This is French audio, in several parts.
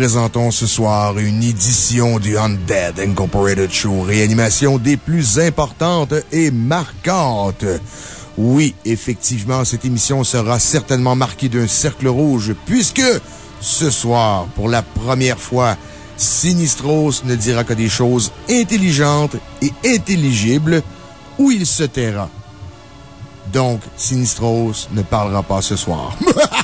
présentons ce soir une édition du Undead Incorporated Show, réanimation des plus importantes et marquantes. Oui, effectivement, cette émission sera certainement marquée d'un cercle rouge, puisque ce soir, pour la première fois, Sinistros ne dira que des choses intelligentes et intelligibles, ou il se taira. Donc, Sinistros ne parlera pas ce soir.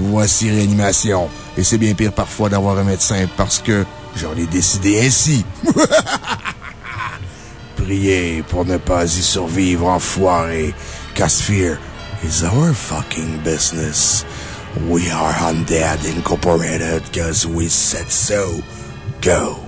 Voici réanimation. Et c'est bien pire parfois d'avoir un médecin parce que j'en ai décidé ainsi. Priez pour ne pas y survivre, enfoiré. Fear is our fucking business. We are Undead Incorporated cause we said so. Go.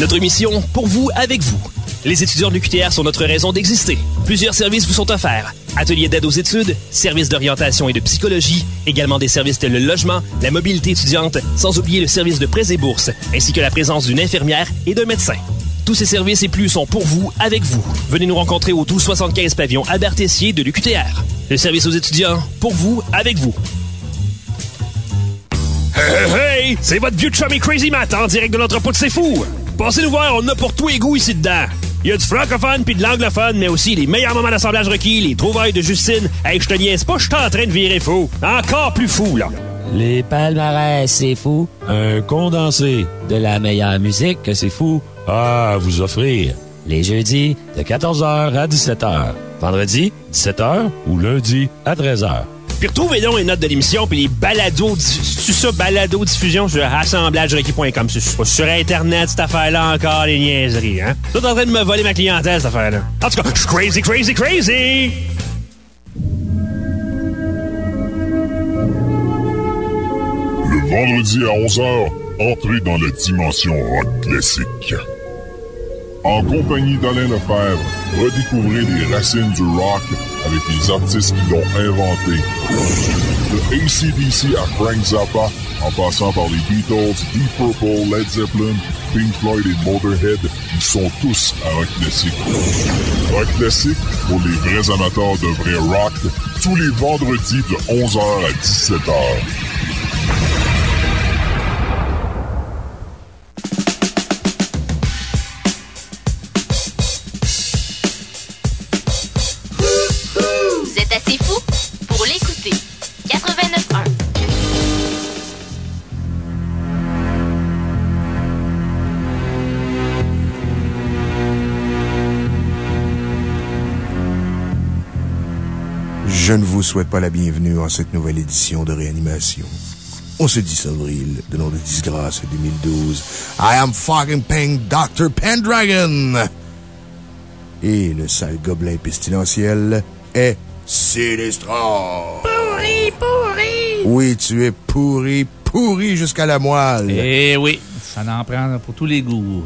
Notre mission, pour vous, avec vous. Les étudiants de l'UQTR sont notre raison d'exister. Plusieurs services vous sont offerts. Ateliers d'aide aux études, services d'orientation et de psychologie, également des services tels le logement, la mobilité étudiante, sans oublier le service de prêts et bourses, ainsi que la présence d'une infirmière et d'un médecin. Tous ces services et plus sont pour vous, avec vous. Venez nous rencontrer au 1275 pavillon Albert Tessier de l'UQTR. Le service aux étudiants, pour vous, avec vous. Hey, hey, hey! C'est votre vieux chummy Crazy Matt en direct de l'entrepôt de C'est Fou! Passez nous voir, on a pour tous les goûts ici dedans. Il y a du francophone puis de l'anglophone, mais aussi les meilleurs moments d'assemblage requis, les trouvailles de Justine. Hey, je te niaise pas, je suis en train de virer fou. Encore plus fou, là. Les palmarès, c'est fou. Un condensé de la meilleure musique que c'est fou. Ah, à vous offrir. Les jeudis de 14h à 17h. Vendredi, 17h ou lundi à 13h. Puis retrouvez donc les notes de l'émission puis les balados, c'est ça, balado diffusion sur assemblagerequis.com. Pas sur Internet, cette affaire-là encore, les niaiseries, hein? Tout en train de me voler ma clientèle, cette affaire-là. En tout cas, je suis crazy, crazy, crazy! Le vendredi à 11h, entrez dans la dimension rock classique. En compagnie d'Alain Lefebvre, redécouvrez les racines du rock avec les artistes qui l'ont inventé. De ACDC à Frank Zappa, en passant par les Beatles, Deep Purple, Led Zeppelin, Pink Floyd et Motorhead, ils sont tous à rock classique. Rock classique pour les vrais amateurs de vrai rock, tous les vendredis de 11h à 17h. Souhaite pas la bienvenue en cette nouvelle édition de réanimation. On se 10 avril, de nom de disgrâce 2012. I am fucking paying Dr. Pendragon! Et le sale gobelin pestilentiel est Sinistro! Pourri, pourri! Oui, tu es pourri, pourri jusqu'à la moelle. Eh oui, ça en prend pour tous les goûts.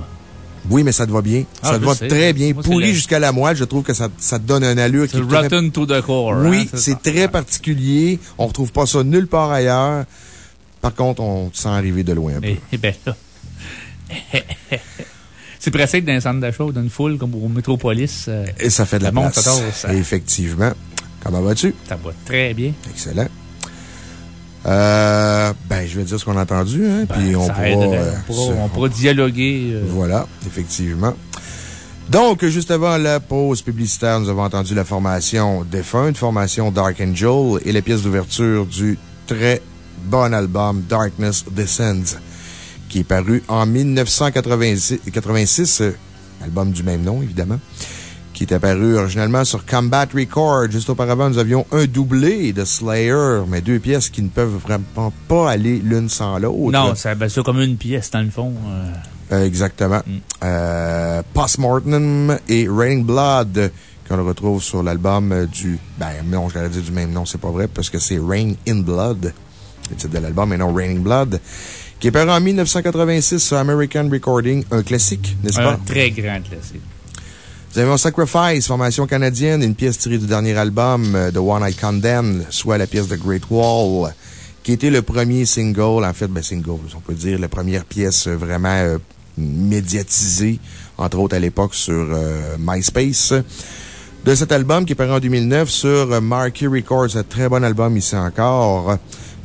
Oui, mais ça te va bien. Ah, ça te va sais. très bien. Moi, c'est Pourri jusqu'à la moelle, je trouve que ça, ça te donne un allure qui C'est rotten to the core. Oui, hein, c'est ça. très particulier. On retrouve pas ça nulle part ailleurs. Par contre, on sent arriver de loin un peu. Eh, eh ben là. c'est pratique d'un centre d'achat d'une foule comme au Métropolis. euh, Et ça fait de la place. ça. Effectivement. Comment vas-tu? Ça va très bien. Excellent. Euh, ben, je vais dire ce qu'on a entendu, hein, Ben, puis on ça pourra, aide, euh, on, pourra, se- on pourra dialoguer. euh, Voilà, effectivement. Donc, juste avant la pause publicitaire, nous avons entendu la formation Défunt, formation Dark Angel et la pièce d'ouverture du très bon album Darkness Descends, qui est paru en 1986, 86, euh, album du même nom, évidemment, qui est apparu originalement sur Combat Record. Juste auparavant, nous avions un doublé de Slayer, mais deux pièces qui ne peuvent vraiment pas aller l'une sans l'autre. Non, c'est ben, comme une pièce, dans le fond. euh, Euh, exactement. Mm. Euh, Postmortem et Raining Blood, qu'on retrouve sur l'album du. Ben, non, j'allais dire du même nom, c'est pas vrai, parce que c'est Rain in Blood, le titre de l'album, mais non Raining Blood, qui est paru en 1986 sur American Recording, un classique, n'est-ce un pas? très grand classique. Nous avions Sacrifice, formation canadienne, une pièce tirée du dernier album euh, de One I Condemn, soit la pièce de Great Wall, qui était le premier single, en fait, ben, single, on peut dire, la première pièce euh, vraiment euh, médiatisée, entre autres à l'époque sur euh, MySpace. De cet album qui est paru en 2009 sur euh, Marquee Records, un très bon album ici encore.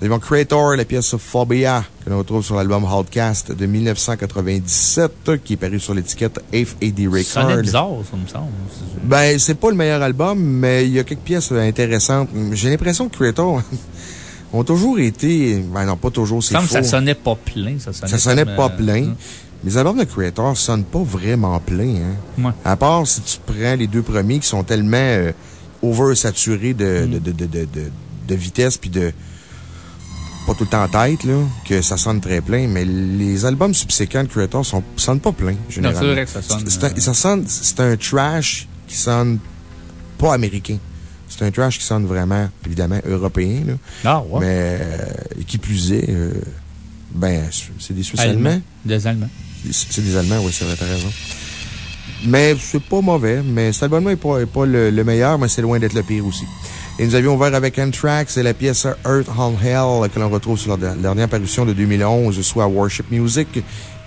Nous avions Creator, la pièce Phobia, que l'on retrouve sur l'album Hardcast de 1997, qui est paru sur l'étiquette AD Records. Ça sonnait bizarre, ça me semble. Ben, c'est pas le meilleur album, mais il y a quelques pièces euh, intéressantes. J'ai l'impression que Creator ont toujours été, ben non, pas toujours, c'est faux. ça sonnait pas plein. Ça sonnait, Ça sonnait comme, pas euh, plein. hum. les albums de Creator sonnent pas vraiment pleins, hein. Ouais. À part si tu prends les deux premiers qui sont tellement euh, oversaturés de, Mm. de, de, de, de, de- de vitesse puis de. Pas tout le temps en tête, là, que ça sonne très plein, mais les albums subséquents de Creator sont, sonnent pas pleins, généralement. c'est vrai que ça sonne, C'est un, euh, ça sonne- c'est un trash qui sonne pas américain. C'est un trash qui sonne vraiment, évidemment, européen, là. Ah, ouais. Mais, euh, qui plus est, euh, ben, c'est des Suisses Allemand. allemands. Des Allemands. C'est des Allemands, oui, c'est vrai, t'as raison. Mais c'est pas mauvais. Mais cet album-là n'est pas, est pas le, le meilleur, mais c'est loin d'être le pire aussi. Et nous avions ouvert avec Anthrax et la pièce Earth on Hell que l'on retrouve sur leur dernière parution de 2011, soit Worship Music,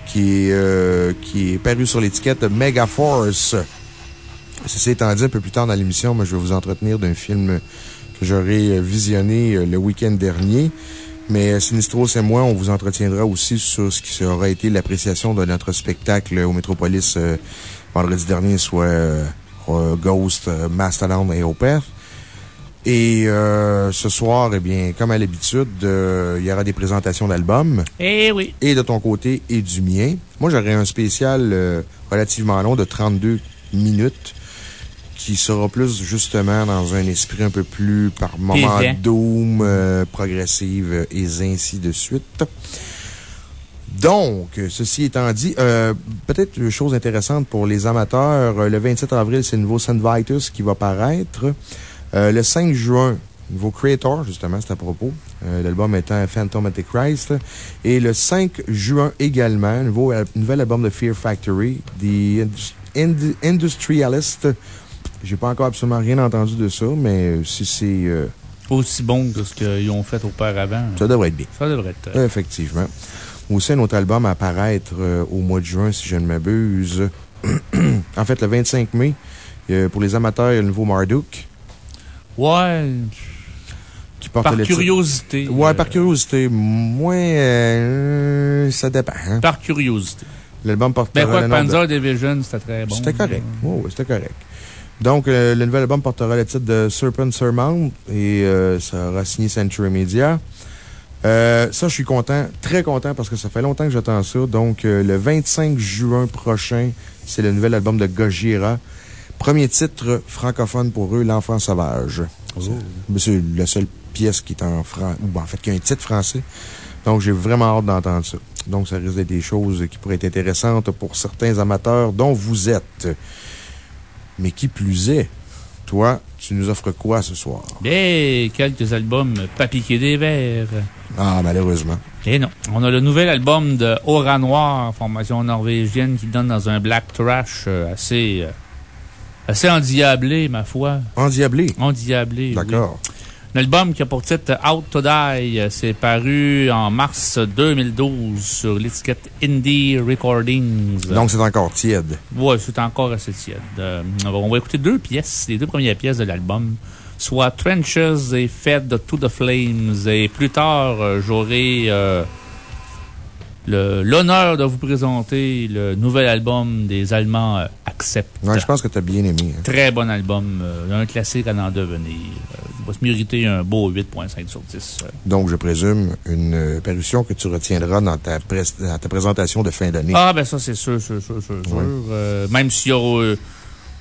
qui est, euh, qui est paru sur l'étiquette Mega Force. Ceci étant dit, un peu plus tard dans l'émission, je vais vous entretenir d'un film que j'aurais visionné euh, le week-end dernier. Mais euh, Sinistros et moi, on vous entretiendra aussi sur ce qui aura été l'appréciation de notre spectacle au Métropolis euh, vendredi dernier, soit euh, euh, Ghost, euh, Mastodon et Opeth. Et euh, ce soir, eh bien, comme à l'habitude, euh, il y aura des présentations d'albums. Eh oui. Et de ton côté et du mien. Moi, j'aurai un spécial euh, relativement long de 32 minutes qui sera plus justement dans un esprit un peu plus par moment Pesant. doom, euh, progressive et ainsi de suite. Donc, ceci étant dit, euh, peut-être une chose intéressante pour les amateurs, le 27 avril, c'est le nouveau Vitus qui va paraître. Euh, le 5 juin, nouveau Creator, justement, c'est à propos. Euh, L'album étant Phantom Antichrist. Et le 5 juin également, nouveau, nouvel album de Fear Factory, The Ind- Industrialist. J'ai pas encore absolument rien entendu de ça, mais si c'est. euh, Aussi bon que ce qu'ils ont fait auparavant. ça devrait être bien. Ça devrait être. Effectivement. Aussi, un autre album à paraître euh, au mois de juin, si je ne m'abuse. en fait, le 25 mai, euh, pour les amateurs, il y a le nouveau Marduk. Ouais. Qui porte Par le titre- curiosité. Ouais, euh, par curiosité. Moins. euh, ça dépend. hein. Par curiosité. L'album portera Ben, quoi le nom de- Panzer Division, c'était très bon. C'était correct. Oui, c'était correct. Donc, euh, le nouvel album portera le titre de Serpent Surmount et euh, ça sera signé Century Media. Euh, ça, je suis content, très content parce que ça fait longtemps que j'attends ça. Donc, euh, le 25 juin prochain, c'est le nouvel album de Gojira. Premier titre francophone pour eux, L'Enfant Sauvage. C'est- C'est la seule pièce qui est en français, ou en fait, qui a un titre français. Donc, j'ai vraiment hâte d'entendre ça. Donc, ça risque d'être des choses qui pourraient être intéressantes pour certains amateurs dont vous êtes. Mais qui plus est, toi, tu nous offres quoi ce soir? Et quelques albums pas piqués des verres. Ah, malheureusement. Et non. On a le nouvel album de Aura Noir, formation norvégienne qui donne dans un black trash euh, assez, euh, assez endiablé, ma foi. Endiablé. Endiablé. oui. D'accord. Un album qui a pour titre Out to Die. euh, C'est paru en mars 2012 sur l'étiquette Indie Recordings. Donc, c'est encore tiède. Ouais, c'est encore assez tiède. Euh, on va écouter deux pièces, les deux premières pièces de l'album, soit Trenches et Fed to the Flames. Et plus tard, euh, j'aurai euh, l'honneur de vous présenter le nouvel album des Allemands euh, Accept. Ouais, je pense que tu as bien aimé. hein. Très bon album, euh, un classique à en devenir. Euh, il va se mériter un beau 8.5 sur 10. euh. Donc, je présume une euh, parution que tu retiendras dans ta, dans ta présentation de fin d'année. Ah, ben ça, c'est sûr, sûr, sûr, sûr. Euh, même s'il y a euh,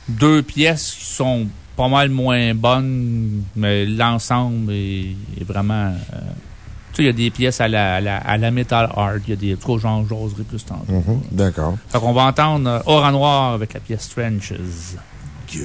deux pièces qui sont pas mal moins bonnes, mais l'ensemble est, est vraiment. Tu sais, il y a des pièces à la, à la, à la Metal Art, il y a des trucs, j'en jaserai plus tantôt. Mhm, D'accord. Fait qu'on va entendre euh, Aura Noir avec la pièce Trenches. Thank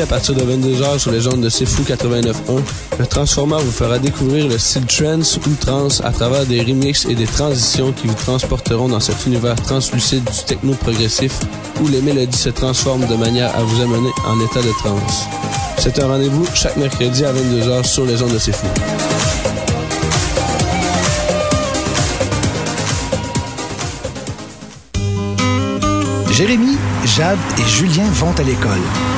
À partir de 22h sur les ondes de C'est Fou 89.1, le Transformer vous fera découvrir le style trance ou trance à travers des remixes et des transitions qui vous transporteront dans cet univers translucide du techno progressif où les mélodies se transforment de manière à vous amener en état de trance. C'est un rendez-vous chaque mercredi à 22h sur les ondes de C'est Fou. Jérémy, Jade et Julien vont à l'école.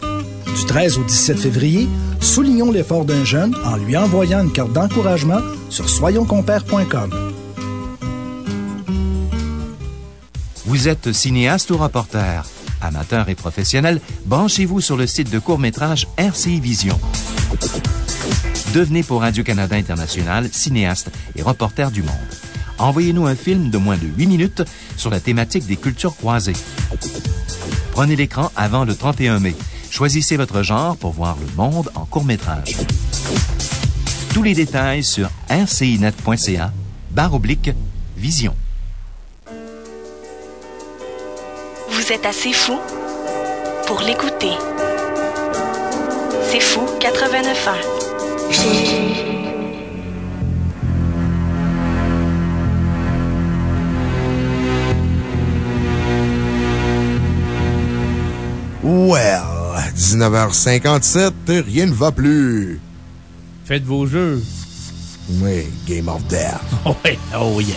Du 13 au 17 février, soulignons l'effort d'un jeune en lui envoyant une carte d'encouragement sur soyonscompères.com. Vous êtes cinéaste ou reporter? Amateur et professionnel, branchez-vous sur le site de court-métrage RCI Vision. Devenez pour Radio-Canada International cinéaste et reporter du monde. Envoyez-nous un film de moins de 8 minutes sur la thématique des cultures croisées. Prenez l'écran avant le 31 mai. Choisissez votre genre pour voir le monde en court-métrage. Tous les détails sur rcinet.ca, barre oblique, vision. Vous êtes assez fou pour l'écouter. C'est fou 89 ans. 19h57, rien ne va plus. Faites vos jeux. Oui, Game of Death. Oui, oh yeah.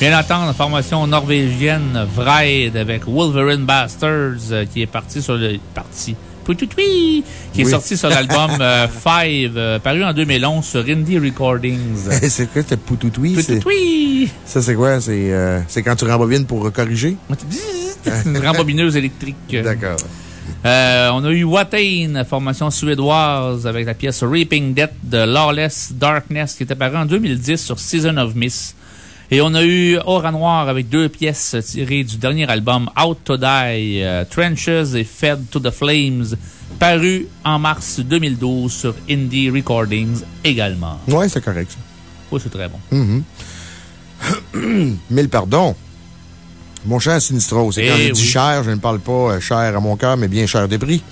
Je viens d'entendre la formation norvégienne Vride avec Wolverine Bastards euh, qui est parti sur le. Parti. Qui est Oui. sorti sur l'album euh, Five, euh, paru en 2011 sur Indie Recordings. c'est quoi, c'était Poutoutoui? c'est- Poutoutouis! Ça, c'est quoi? C'est euh, c'est quand tu rembobines pour corriger? Une rembobineuse électrique. D'accord. Euh, on a eu Watain, formation suédoise, avec la pièce Reaping Death de Lawless Darkness, qui était paru en 2010 sur Season of Mist. Et on a eu Aura Noir avec deux pièces tirées du dernier album Out to Die, euh, Trenches et Fed to the Flames, paru en mars 2012 sur Indie Recordings également. Ouais, c'est correct, ça. Oui, c'est très bon. Mille pardons. Mon cher Sinistro, c'est Eh quand je dis cher, je ne parle pas euh, cher à mon cœur, mais bien cher des prix.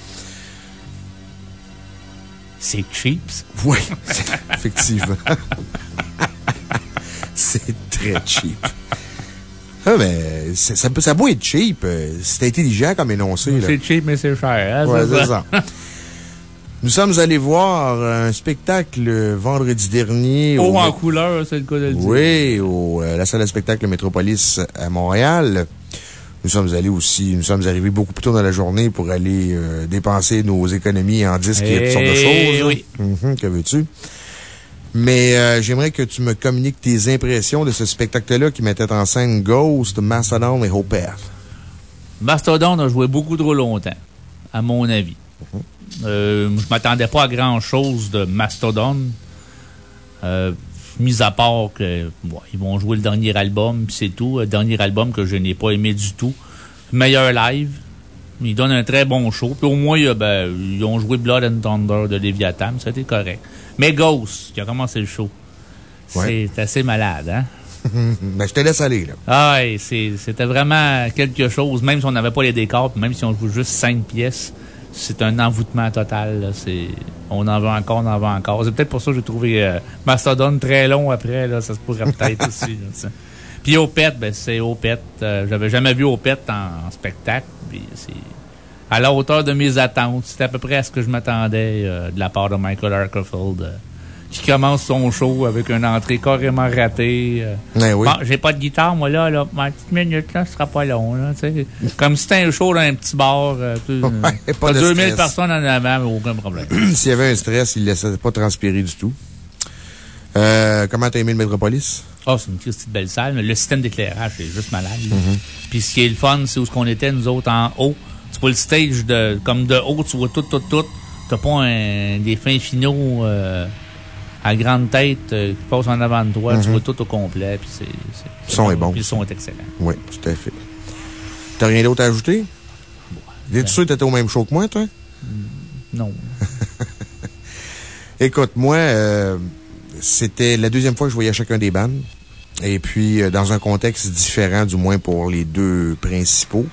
C'est cheap, ça. Oui, effectivement. c'est très cheap. Ah, mais c'est- ça, peut- ça peut être cheap. euh, C'est intelligent comme énoncé. C'est cheap, mais c'est cher. hein, Ouais, c'est c'est ça. Nous sommes allés voir un spectacle vendredi dernier. Au- en couleur, c'est le cas de le dire. Oui, au, euh, la salle de spectacle Métropolis à Montréal. Nous sommes allés aussi, nous sommes arrivés beaucoup plus tôt dans la journée pour aller euh, dépenser nos économies en disques et toutes sortes de Eh choses. oui. Mhm, que veux-tu? Mais euh, j'aimerais que tu me communiques tes impressions de ce spectacle-là qui mettait en scène Ghost, Mastodon et Hopeth. Mastodon a joué beaucoup trop longtemps, à mon avis. Euh, je m'attendais pas à grand chose de Mastodon. Euh, mis à part que, bon, ils vont jouer le dernier album, c'est tout. Le dernier album que je n'ai pas aimé du tout. Meilleur live. Ils donnent un très bon show. Puis au moins, il y a, ben, ils ont joué Blood and Thunder de Leviathan. Été correct. Mais Ghost, qui a commencé le show, Ouais. c'est assez malade, hein? ben, je te laisse aller, là. Ah ouais, c'était vraiment quelque chose. Même si on n'avait pas les décors, même si on joue juste cinq pièces, c'est un envoûtement total. là. C'est, on en veut encore, on en veut encore. C'est peut-être pour ça que j'ai trouvé euh, Mastodon très long après. Là, ça se pourrait peut-être aussi. là. Puis Opeth, ben, c'est Opeth. Euh, J'avais jamais vu Opeth en, en spectacle. Puis c'est à la hauteur de mes attentes. C'était à peu près à ce que je m'attendais euh, de la part de Michael Arkerfield. Qui commence son show avec une entrée carrément ratée. euh. Ben oui. Bon, j'ai pas de guitare, moi, là, là. Ma petite minute, là, ce sera pas long, là. Comme si c'était un show dans un petit bar. Euh, Ouais, pas t'as de 2000 stress. personnes en avant, mais aucun problème. S'il y avait un stress, il ne laissait pas transpirer du tout. Euh, comment t'as aimé le Metropolis? Ah, c'est une petite belle salle, mais le système d'éclairage, c'est juste malade. Mhm. Puis ce qui est le fun, c'est où ce qu'on était, nous autres, en haut. Tu vois le stage de, comme de haut, tu vois tout, tout, tout. T'as pas un- des fins finaux, euh, à grande tête, euh, qui passent en avant de toi. Tu Mhm. vois tout au complet, puis c'est, c'est- Le son est bon. Puis le son est excellent. Oui, tout à fait. T'as rien d'autre à ajouter? Es-tu sûr que t'étais au même show que moi, toi? Non. Écoute, moi, euh, c'était la deuxième fois que je voyais chacun des bandes. Et puis, euh, dans un contexte différent, du moins pour les deux principaux.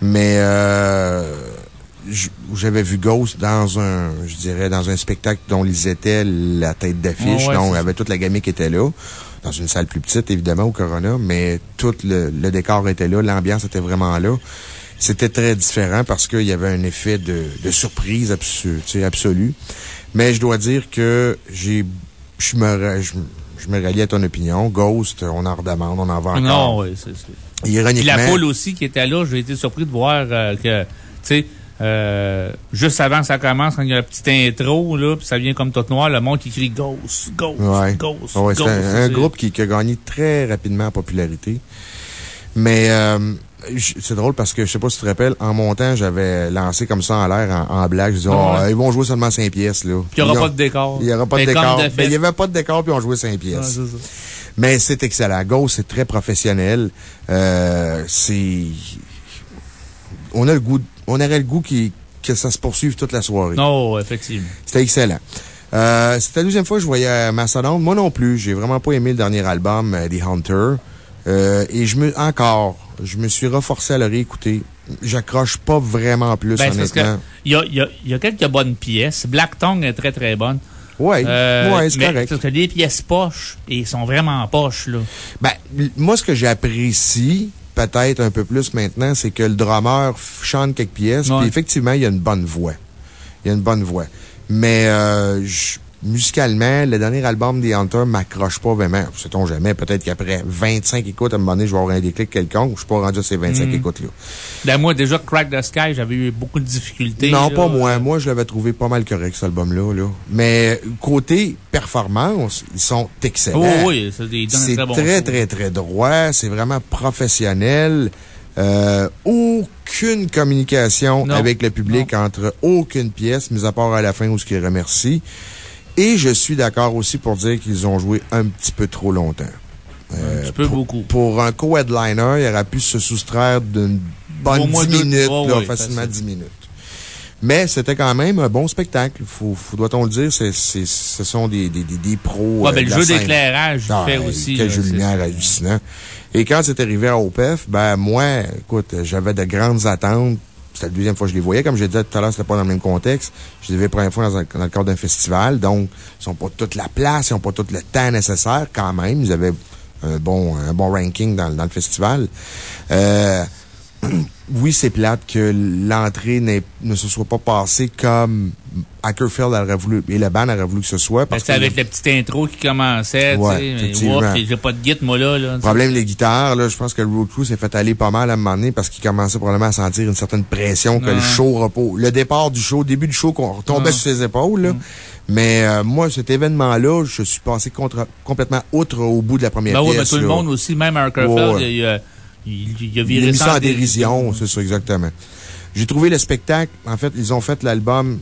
Mais, euh, j'avais vu Ghost dans un, je dirais, dans un spectacle dont ils étaient la tête d'affiche. Ouais, donc, il y avait toute la gamme qui était là. Dans une salle plus petite, évidemment, au Corona. Mais tout le, le décor était là. L'ambiance était vraiment là. C'était très différent parce qu'il y avait un effet de, de surprise absolu, tu sais, absolu. Mais je dois dire que j'ai, je me, je, je me rallie à ton opinion. Ghost, on en redemande, on en va encore. Non, oui, c'est, c'est. Ironiquement. Puis la foule aussi qui était là, j'ai été surpris de voir euh, que, tu sais, euh, juste avant que ça commence, quand il y a la petite intro, là, puis ça vient comme tout noir, le monde qui crie Ghost, Ghost, Ouais. Ghost, Ouais, Ghost. un, un groupe qui, qui a gagné très rapidement en popularité. Mais euh, c'est drôle parce que, je sais pas si tu te rappelles, en montant, j'avais lancé comme ça en l'air, en, en blague. Je disais, ouais. Oh, ils vont jouer seulement 5 pièces, là. Puis il n'y aura pas de décor. Il n'y aura pas de Mais décor. de Ben, fait. il n'y avait pas de décor, puis on jouait 5 Ah, pièces. Mais c'est excellent. Go, c'est très professionnel. Euh, c'est. On a le goût, on aurait le goût qui- que ça se poursuive toute la soirée. Non, effectivement. C'était excellent. Euh, c'était la deuxième fois que je voyais Mastodon. Moi non plus. J'ai vraiment pas aimé le dernier album, euh, The Hunter. Euh, et je me, encore, je me suis reforcé à le réécouter. J'accroche pas vraiment plus, Ben, honnêtement. il y a, il y, a, y a quelques bonnes pièces. Black Tongue est très, très bonne. Euh, ouais, c'est correct. Parce que les pièces poches, et sont vraiment poches, là. Ben, moi, ce que j'apprécie, peut-être un peu plus maintenant, c'est que le drummer chante quelques pièces, puis effectivement, il y a une bonne voix. Il y a une bonne voix. Mais, euh, je- musicalement, le dernier album des Hunter m'accroche pas vraiment. Sait-on jamais. Peut-être qu'après 25 écoutes, à un moment donné, je vais avoir un déclic quelconque. Je suis pas rendu à ces 25 Mm. écoutes-là. Ben, moi, déjà, Crack the Sky, j'avais eu beaucoup de difficultés. Non, là. pas moi. Moi, je l'avais trouvé pas mal correct, cet album-là. Là. Mais, côté performance, ils sont excellents. Oh, oui, c'est très bon très, très, très droit. C'est vraiment professionnel. Euh, aucune communication Non. avec le public entre aucune pièce, mis à part à la fin où ce qu'ils remercient. Et je suis d'accord aussi pour dire qu'ils ont joué un petit peu trop longtemps. Euh, Un petit peu pour, beaucoup. Pour un co-headliner, il aurait pu se soustraire d'une bonne Au moins 10 deux- minutes, oh, là, oui, facilement facile. 10 minutes. Mais c'était quand même un bon spectacle. Faut, faut- doit-on le dire, c'est, c'est- ce sont des, des, des, des pros. Ouais, euh, ben, le jeu d'éclairage, Ah, fait aussi, Quel là, jeu de lumière hallucinant. Et quand c'est arrivé à OPEF, ben, moi, écoute, j'avais de grandes attentes. C'était la deuxième fois que je les voyais. Comme je disais tout à l'heure, c'était pas dans le même contexte. Je les avais première fois dans, le cadre d'un festival. Donc, ils n'ont pas toute la place, ils n'ont pas tout le temps nécessaire quand même. Ils avaient un bon, un bon ranking dans, dans le festival. Euh, oui, c'est plate que l'entrée ne se soit pas passée comme Ackerfield aurait voulu, et le band aurait voulu que ce soit. Ben, Parce c'était que avec la petite intro qui commençait, tu Ouais, sais. effectivement. ouah, J'ai pas de guide, moi, là. là Le problème des guitares, là, je pense que le Road Crew s'est fait aller pas mal à un moment donné parce qu'il commençait probablement à sentir une certaine pression que Ouais. le show repose. Le départ du show, début du show, qu'on retombait Ouais. sur ses épaules, là. Mais, euh, moi, cet événement-là, je suis passé contre, complètement outre au bout de la première Ben oui, mais tout le monde aussi, même Ackerfield, Ouais, ouais. il, a- il, il a Il viré a mis ça en dérision. c'est ça, exactement. J'ai trouvé le spectacle, en fait, ils ont fait l'album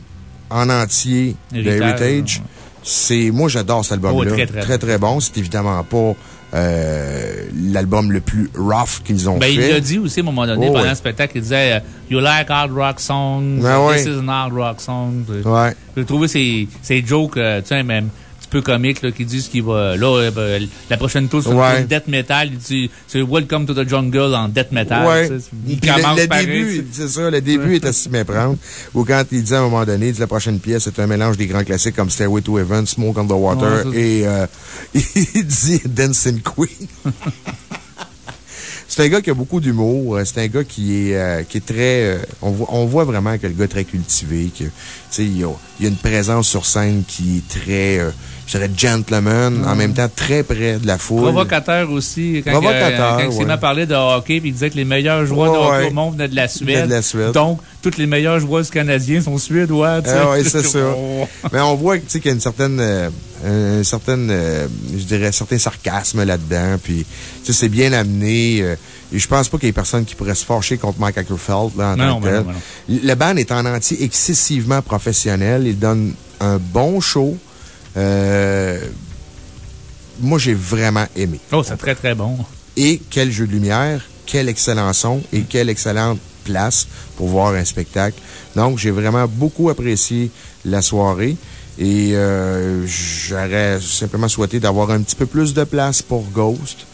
en entier de Heritage. C'est, moi, j'adore cet album-là. Oh, très, très très, très bon. C'est évidemment pas, euh, l'album le plus rough qu'ils ont Ben, il fait. l'a dit aussi à un moment donné, Oh, pendant ouais. le spectacle, il disait euh, You like hard rock songs, this ouais. is an hard rock song. Ouais. J'ai trouvé ces, ces jokes, euh, tu sais, même peu comiques, là, qui disent qu'il va, là, euh, ben, la prochaine tour, c'est une Ouais. tour death metal. Il dit, c'est Welcome to the Jungle en death metal. Ouais. Il Puis le- commence le, pareil, début, tu sais. c'est ça, le début est à s'y méprendre. Ou quand il dit à un moment donné, il dit la prochaine pièce, c'est un mélange des grands classiques comme Stairway to Heaven, Smoke on the Water Ouais, et, euh, il dit Dancing Queen. C'est un gars qui a beaucoup d'humour. euh, C'est un gars qui est, euh, qui est très, euh, on voit, on voit vraiment que le gars est très cultivé, que, il y a, il y a une présence sur scène qui est très, euh, je dirais, gentleman, en Mm. même temps très près de la foule. Provocateur aussi. Quand, Provocateur, euh, quand ouais. parlait de hockey, puis il disait que les meilleurs joueurs de Ouais, hockey ouais. au monde venaient de la Suède. Venaient de la Suède. Donc, toutes les meilleures joueuses canadiennes sont suédois, tu sais. Ah ouais, c'est ça. Mais on voit, tu sais, qu'il y a une certaine, euh, un certain, euh, je dirais, un certain sarcasme là-dedans. Puis, tu sais, c'est bien amené. euh, et je pense pas qu'il y ait personne qui pourrait se fâcher contre Mike Ackerfeld, là, en Non, tant que tel. Le band est en entier excessivement professionnel. Il donne un bon show. Euh, moi, j'ai vraiment aimé. Oh, c'est très, très bon. Et quel jeu de lumière, quel excellent son et quelle excellente place pour voir un spectacle. Donc, j'ai vraiment beaucoup apprécié la soirée et euh, j'aurais simplement souhaité d'avoir un petit peu plus de place pour Ghost.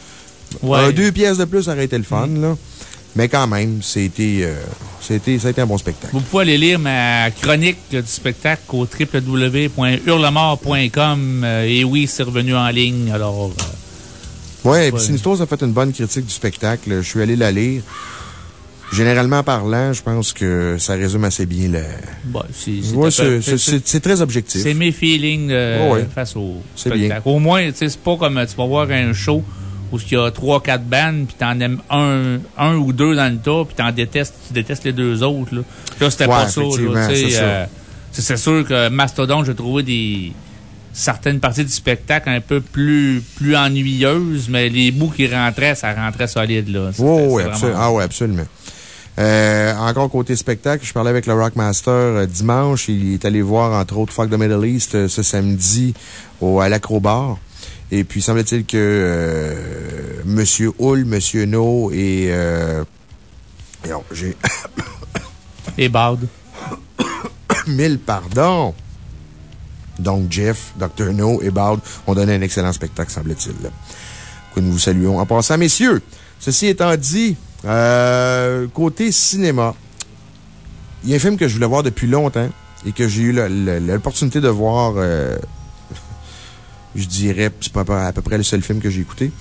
Ouais. Euh, deux pièces de plus, aurait été le fun, là. Mais quand même, c'était, euh, c'était, ça a été un bon spectacle. Vous pouvez aller lire ma chronique du spectacle au www.hurlemort.com. Euh, et oui, c'est revenu en ligne, alors... euh, Ouais, et Ouais. puis Sinistros a fait une bonne critique du spectacle. Je suis allé la lire. Généralement parlant, je pense que ça résume assez bien le. bon, c'est Ouais, très objectif. C'est mes feelings euh, Ouais, face au spectacle. Au moins, tu sais, c'est pas comme tu vas voir un show où il y a trois, quatre bandes, puis t'en aimes un, un ou deux dans le tas, puis t'en détestes, tu détestes les deux autres, là. Là, c'était Ouais, pas ça, là. tu c'est euh, c'est sûr que Mastodon, j'ai trouvé des, certaines parties du spectacle un peu plus, plus ennuyeuses, mais les bouts qui rentraient, ça rentrait solide, là. C'était- Oui, absolument. Ah, ouais, absolument. Euh, encore côté spectacle, je parlais avec le Rockmaster euh, dimanche. Il est allé voir, entre autres, Fuck the Middle East euh, ce samedi au, à l'Acrobar. Et puis, semble-t-il que euh, Monsieur Hull, Monsieur No et. Euh, non, j'ai. Et Bard. Mille pardons. Donc, Jeff, Dr. No et Bard ont donné un excellent spectacle, semble-t-il. Que nous vous saluons. En passant, messieurs, ceci étant dit, euh, côté cinéma, il y a un film que je voulais voir depuis longtemps et que j'ai eu l'opportunité de voir, euh, je dirais, c'est pas à peu près le seul film que j'ai écouté.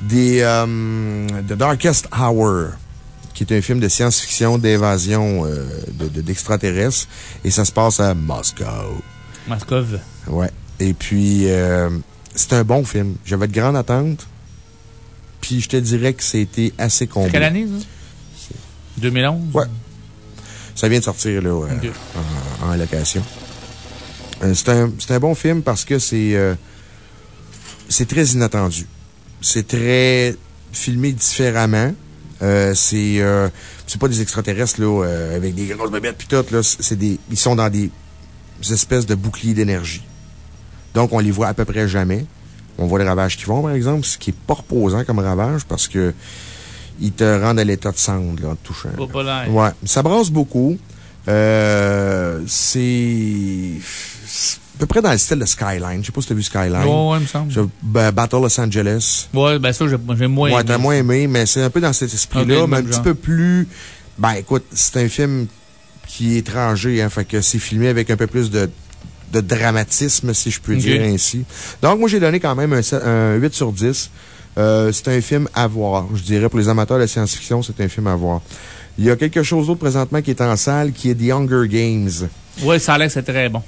Des, euh, The Darkest Hour, qui est un film de science-fiction, d'évasion euh, de- de- d'extraterrestres. et ça se passe à Moscou. Moscov. Ouais. Et puis, euh, c'est un bon film. J'avais de grandes attentes. Puis, je te dirais que c'était assez comblé. Quelle année, ça? 2011? Ouais. Ça vient de sortir, là, en, en location. C'est un, c'est un bon film parce que c'est, euh, c'est très inattendu. C'est très filmé différemment. Euh, c'est, euh, c'est pas des extraterrestres, là, euh, avec des grosses bébêtes pis tout, là. C'est des, ils sont dans des espèces de boucliers d'énergie. Donc, on les voit à peu près jamais. On voit les ravages qu'ils font, par exemple, ce qui est pas reposant comme ravage parce que ils te rendent à l'état de cendre, là, en te touchant. Ouais. Ça brasse beaucoup. Euh, c'est à peu près dans le style de Skyline. Je sais pas si t'as vu Skyline. Ouais, ouais, il me semble. Je- ben, Battle Los Angeles. Ouais, ben ça, j'ai moins Ouais, aimé. t'as moins aimé, mais c'est un peu dans cet esprit-là, mais un petit peu plus. Ben, écoute, c'est un film qui est étranger, hein, fait que c'est filmé avec un peu plus de, de dramatisme, si je peux dire ainsi. Donc, moi, j'ai donné quand même un, sept- un 8 sur 10. Euh, c'est un film à voir. Je dirais, pour les amateurs de science-fiction, c'est un film à voir. Il y a quelque chose d'autre présentement qui est en salle, qui est The Hunger Games. Ouais, ça a l'air que c'est très bon.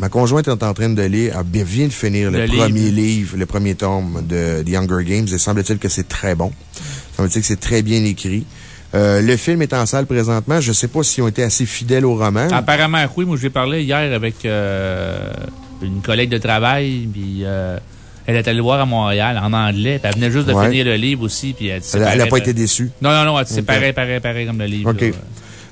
Ma conjointe est en train de lire, elle vient de finir le, Le premier livre. livre, le premier tome de The Hunger Games, et semble-t-il que c'est très bon. Semble-t-il que c'est très bien écrit. Euh, le film est en salle présentement. Je sais pas s'ils ont été assez fidèles au roman. Apparemment, oui. Moi, j'ai parlé hier avec euh, une collègue de travail, puis euh, elle est allée le voir à Montréal en anglais, elle venait juste de Ouais. finir le livre aussi, puis elle dit c'est Elle a- elle a pareil, pas été déçue? Non, non, non, elle dit c'est pareil, pareil, pareil comme le livre. OK. là.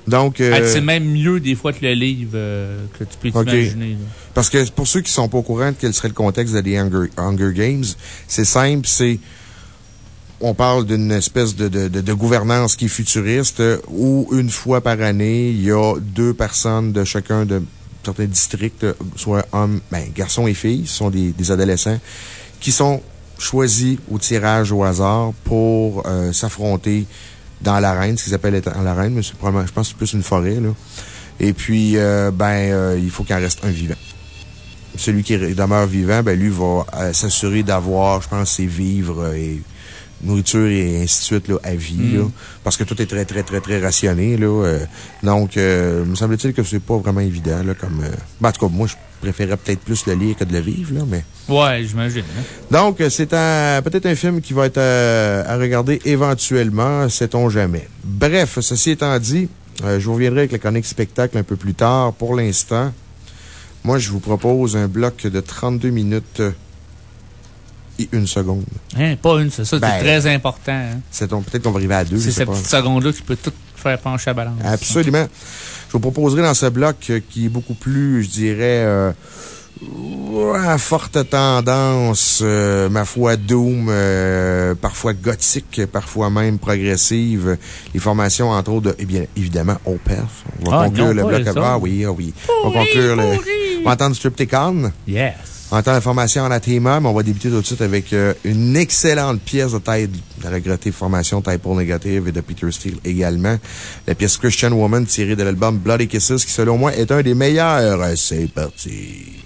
Donc, euh, c'est même mieux des fois que le livre euh, que tu peux t'imaginer. Parce que pour ceux qui sont pas au courant de quel serait le contexte de The Hunger, Hunger Games, c'est simple, c'est, on parle d'une espèce de, de, de, de gouvernance qui est futuriste, euh, où une fois par année, il y a deux personnes de chacun de certains districts, euh, soit hommes, ben, garçons et filles, ce sont des, des adolescents, qui sont choisis au tirage au hasard pour euh, s'affronter dans l'arène, ce qu'ils appellent dans l'arène, mais c'est probablement, je pense que c'est plus une forêt, là. Et puis, euh, ben, euh, il faut qu'il en reste un vivant. Celui qui demeure vivant, ben, lui va euh, s'assurer d'avoir, je pense, ses vivres et nourriture et ainsi de suite, là, à vie, Mm. là, parce que tout est très, très, très, très rationné, là. euh, donc, euh, me semble-t-il que c'est pas vraiment évident, là, comme. euh, ben, en tout cas, moi, je préférerais peut-être plus le lire que de le vivre, là, mais. Ouais, j'imagine. hein. Donc, euh, c'est peut-être un film qui va être à regarder éventuellement, sait-on jamais. Bref, ceci étant dit, euh, je vous reviendrai avec la chronique spectacle un peu plus tard. Pour l'instant, moi, je vous propose un bloc de 32 minutes et une seconde. Hein, pas une, c'est ça, Ben, c'est très important. hein. Peut-être qu'on va arriver à deux. C'est cette pas. petite seconde-là qui peut tout faire pencher à balance. Absolument. Je vous proposerai dans ce bloc euh, qui est beaucoup plus, je dirais, euh, à forte tendance, euh, ma foi, doom, euh, parfois gothique, parfois même progressive. Les formations, entre autres, de, eh bien, évidemment, Opeth. On va Ah, conclure non, le bloc. Ah oui, ah oui. On va conclure le. On va entendre Stripticon. Yes. On entend la formation Anathema, mais on va débuter tout de suite avec euh, une excellente pièce de taille de la formation Type O Negative et de Peter Steele également. La pièce Christian Woman tirée de l'album Bloody Kisses, qui selon moi est un des meilleurs. Euh, C'est parti.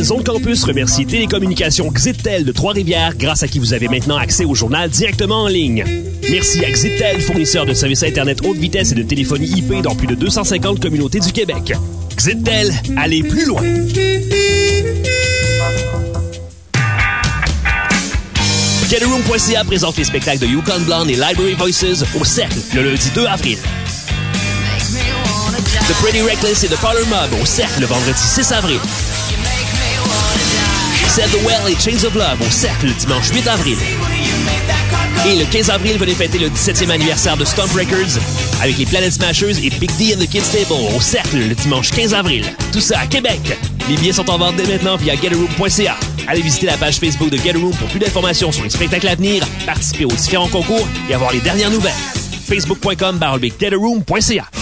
Zone Campus remercie Télécommunications Xitel de Trois-Rivières, grâce à qui vous avez maintenant accès au journal directement en ligne. Merci à Xitel, fournisseur de services Internet haute vitesse et de téléphonie IP dans plus de 250 communautés du Québec. Xitel, allez plus loin! GetAroom.ca présente les spectacles de Yukon Blonde et Library Voices au Cercle le lundi 2 avril. The Pretty Reckless et The Parlor Mob au Cercle le vendredi 6 avril. The Well et Chains of Love au Cercle le dimanche 8 avril. Et le 15 avril, venez fêter le 17e anniversaire de Stomp Records avec les Planet Smashers et Big D and the Kids Table au Cercle le dimanche 15 avril. Tout ça à Québec. Les billets sont en vente dès maintenant via getaroom.ca. Allez visiter la page Facebook de Getaroom pour plus d'informations sur les spectacles à venir, participer aux différents concours et avoir les dernières nouvelles. Facebook.com getaroom.ca.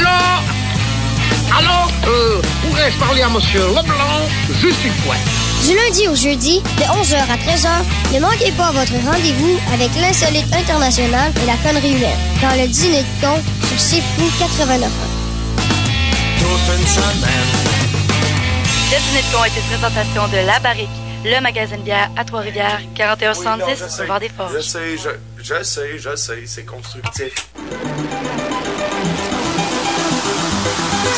Allô? Allô? Euh, pourrais-je parler à Monsieur Leblanc? Juste une fois? Du lundi au jeudi, de 11h à 13h, ne manquez pas votre rendez-vous avec l'insolite international et la connerie humaine dans le dîner de con sur C'est Fou 89 Toute une semaine. Le dîner de con est une présentation de La Barrique, le magasin de bière à Trois-Rivières, 4170 Oui, non, je sais. Boulevard des Forges. Je sais, je, je sais, je sais, c'est constructif.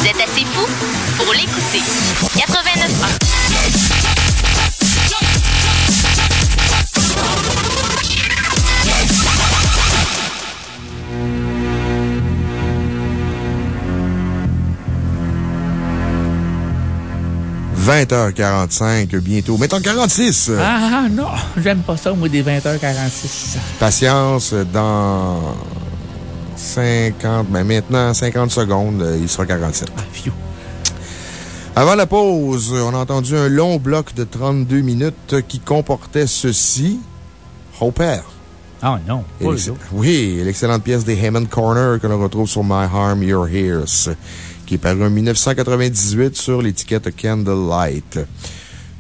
Vous êtes assez fou pour l'écouter. 89.1. – 20h45 bientôt. Mettons 46. Ah, ah, non, j'aime pas ça, moi, des 20h46. Patience, dans 50, mais maintenant 50 secondes, euh, il sera 47. Avant la pause, on a entendu un long bloc de 32 minutes qui comportait ceci. Hopper. Ah non, pas les. Oui, l'excellente pièce des Hammond Corner que l'on retrouve sur My Harm, Your Hears, qui est paru en 1998 sur l'étiquette Candlelight.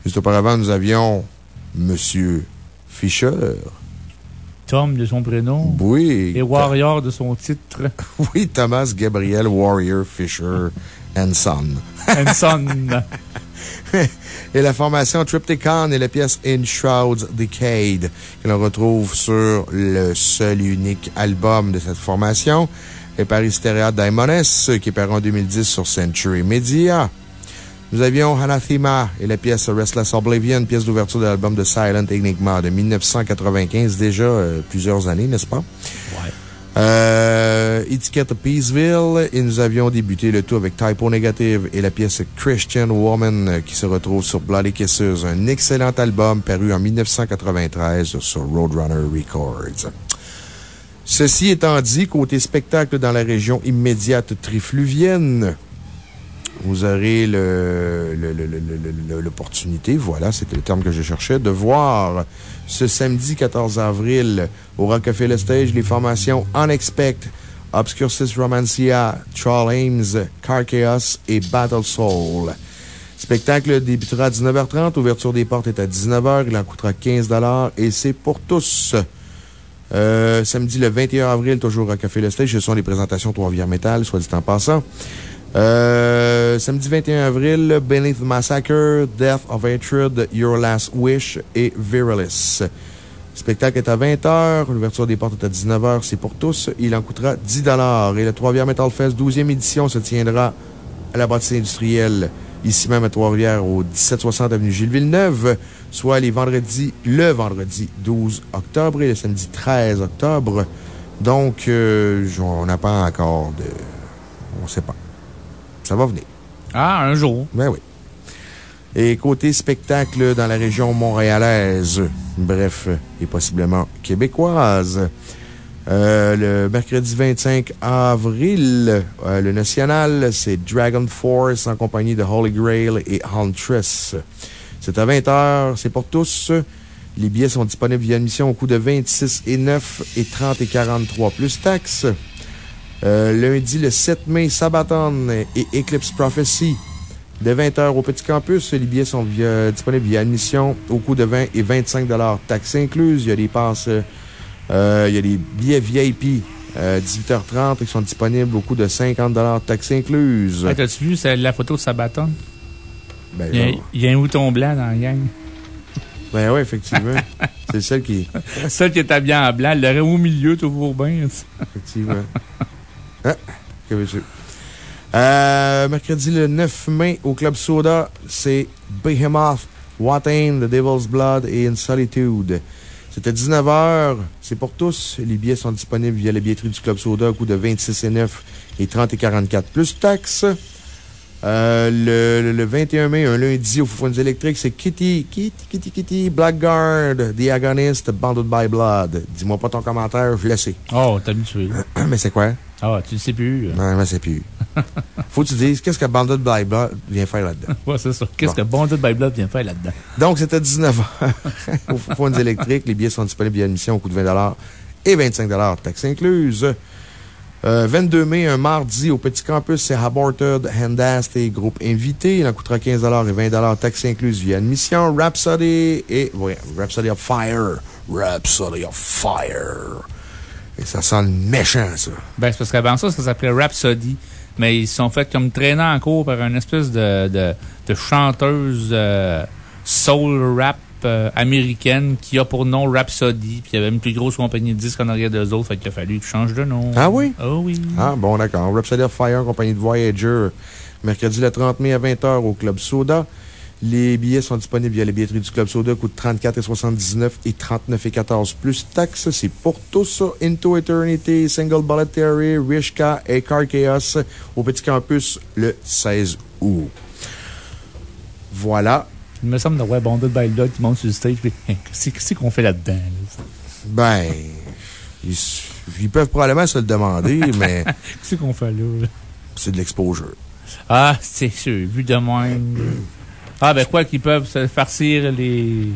Juste auparavant, nous avions Monsieur Fisher. Tom de son prénom. Oui. Et Warrior de son titre. Oui, Thomas Gabriel Warrior Fisher and Son. And Son. et la formation Triptychon et la pièce In Shrouds Decade, que l'on retrouve sur le seul et unique album de cette formation, et Paris Stereo Daimones, qui est paru en 2010 sur Century Media. Nous avions Anathema et la pièce Restless Oblivion, pièce d'ouverture de l'album de Silent Enigma de 1995, déjà euh, plusieurs années, n'est-ce pas? Euh, étiquette Peaceville, et nous avions débuté le tout avec Typo Negative et la pièce Christian Woman euh, qui se retrouve sur Bloody Kisses, un excellent album paru en 1993 sur Roadrunner Records. Ceci étant dit, côté spectacle dans la région immédiate trifluvienne, vous aurez l'opportunité, voilà, c'était le terme que je cherchais, de voir ce samedi 14 avril au Rockefeller Stage les formations Unexpect, Obscurcis Romancia, Troll Ames, Car Chaos et Battle Soul. Spectacle débutera à 19h30, ouverture des portes est à 19h, il en coûtera 15 et c'est pour tous. Euh, samedi le 21 avril, toujours à Café Le Stage, ce sont les présentations Trois-Rivières Métal, soit dit en passant. Euh, samedi 21 avril, Beneath the Massacre, Death of Hatred, Your Last Wish et Virilis. Le spectacle est à 20h, l'ouverture des portes est à 19h, c'est pour tous. Il en coûtera 10 Et le Trois-Rivières Metal Fest 12e édition se tiendra à la bâtisse industrielle, ici même à Trois-Rivières, au 1760 avenue Gilles Villeneuve, soit les vendredis, le vendredi 12 octobre et le samedi 13 octobre. Donc, euh, on n'a pas encore de. On sait pas. Ça va venir. Ah, un jour. Ben oui. Et côté spectacle dans la région montréalaise, bref, et possiblement québécoise, Euh, le mercredi 25 avril, euh, le national, c'est Dragon Force en compagnie de Holy Grail et Huntress. C'est à 20h, c'est pour tous. Les billets sont disponibles via admission au coût de 26 et 9 et 30 et 43 plus taxes. Euh, lundi, le 7 mai, Sabaton et Eclipse Prophecy. De 20h au Petit Campus, les billets sont via- disponibles via admission au coût de 20 et 25 taxes incluses. Il y a des passes, euh, il y a des billets VIP, euh, 18h30 qui sont disponibles au coût de 50 taxes incluses. Hey, T'as-tu vu la photo de Sabaton? Ben, il, y a, genre. il y a un mouton blanc dans la gang. Ben oui, effectivement. C'est celle qui. Celle qui est habillée en blanc, elle l'aurait au milieu, toujours bien. Effectivement. Ah, que veux-tu? Euh, mercredi le 9 mai au Club Soda, c'est Behemoth, Watain, The Devil's Blood et In Solitude. À 19h. C'est pour tous. Les billets sont disponibles via la billetterie du Club Soda au coût de 26 et 9 et 30 et 44 plus taxes. Euh, le, le- le 21 mai, un lundi au Foufounes électriques, c'est Kitty, Kitty, Kitty, Kitty, Blackguard, The Agonist, Bounded by Blood. Dis-moi pas ton commentaire, je le sais. Oh, t'as habitué. Mais c'est quoi? Ah, tu le sais plus. Non, mais c'est plus. Faut que tu dises qu'est-ce que Bounded by Blood vient faire là-dedans? Ouais, c'est ça. Qu'est-ce Bon. que Bonded by Blood vient faire là-dedans? Donc, c'était 19h au Foufounes électriques. Les billets sont disponibles via admission au coût de 20 et 25 taxes incluses. Euh, 22 mai, un mardi, au Petit Campus, c'est Aborted, Handast et groupe invité. Il en coûtera 15 et 20 taxes incluses via admission. Rhapsody et, oui, Rhapsody of Fire. Rhapsody of Fire. Et ça sent le méchant, ça. Ben, c'est parce qu'avant ça, ça s'appelait Rhapsody. Mais ils se sont fait comme traîner en cours par une espèce de, de, de chanteuse euh, soul rap euh, américaine qui a pour nom Rhapsody. Puis il y avait une plus grosse compagnie de disques en arrière d'eux autres. Fait qu'il a fallu qu'ils changent de nom. Ah oui? Ah oui. Ah, bon, d'accord. Rhapsody of Fire, compagnie de Voyager, mercredi le 30 mai à 20h au Club Soda. Les billets sont disponibles via la billetterie du Club Soda, coûte 34,79 et 39 et 14 plus taxes. C'est pour tous ça. Into Eternity, Single Bullet Theory, Rishka et Car Chaos au Petit Campus le 16 août. Voilà. Il me semble d'avoir Bonded by Blood qui monte sur le stage. hein, Qu'est-ce qu'on fait là-dedans? là? Ben, ils peuvent probablement se le demander, mais Qu'est-ce qu'on fait là? c'est de l'exposure. Ah, c'est sûr, vu de même. Ah, ben quoi qu'ils peuvent se farcir les,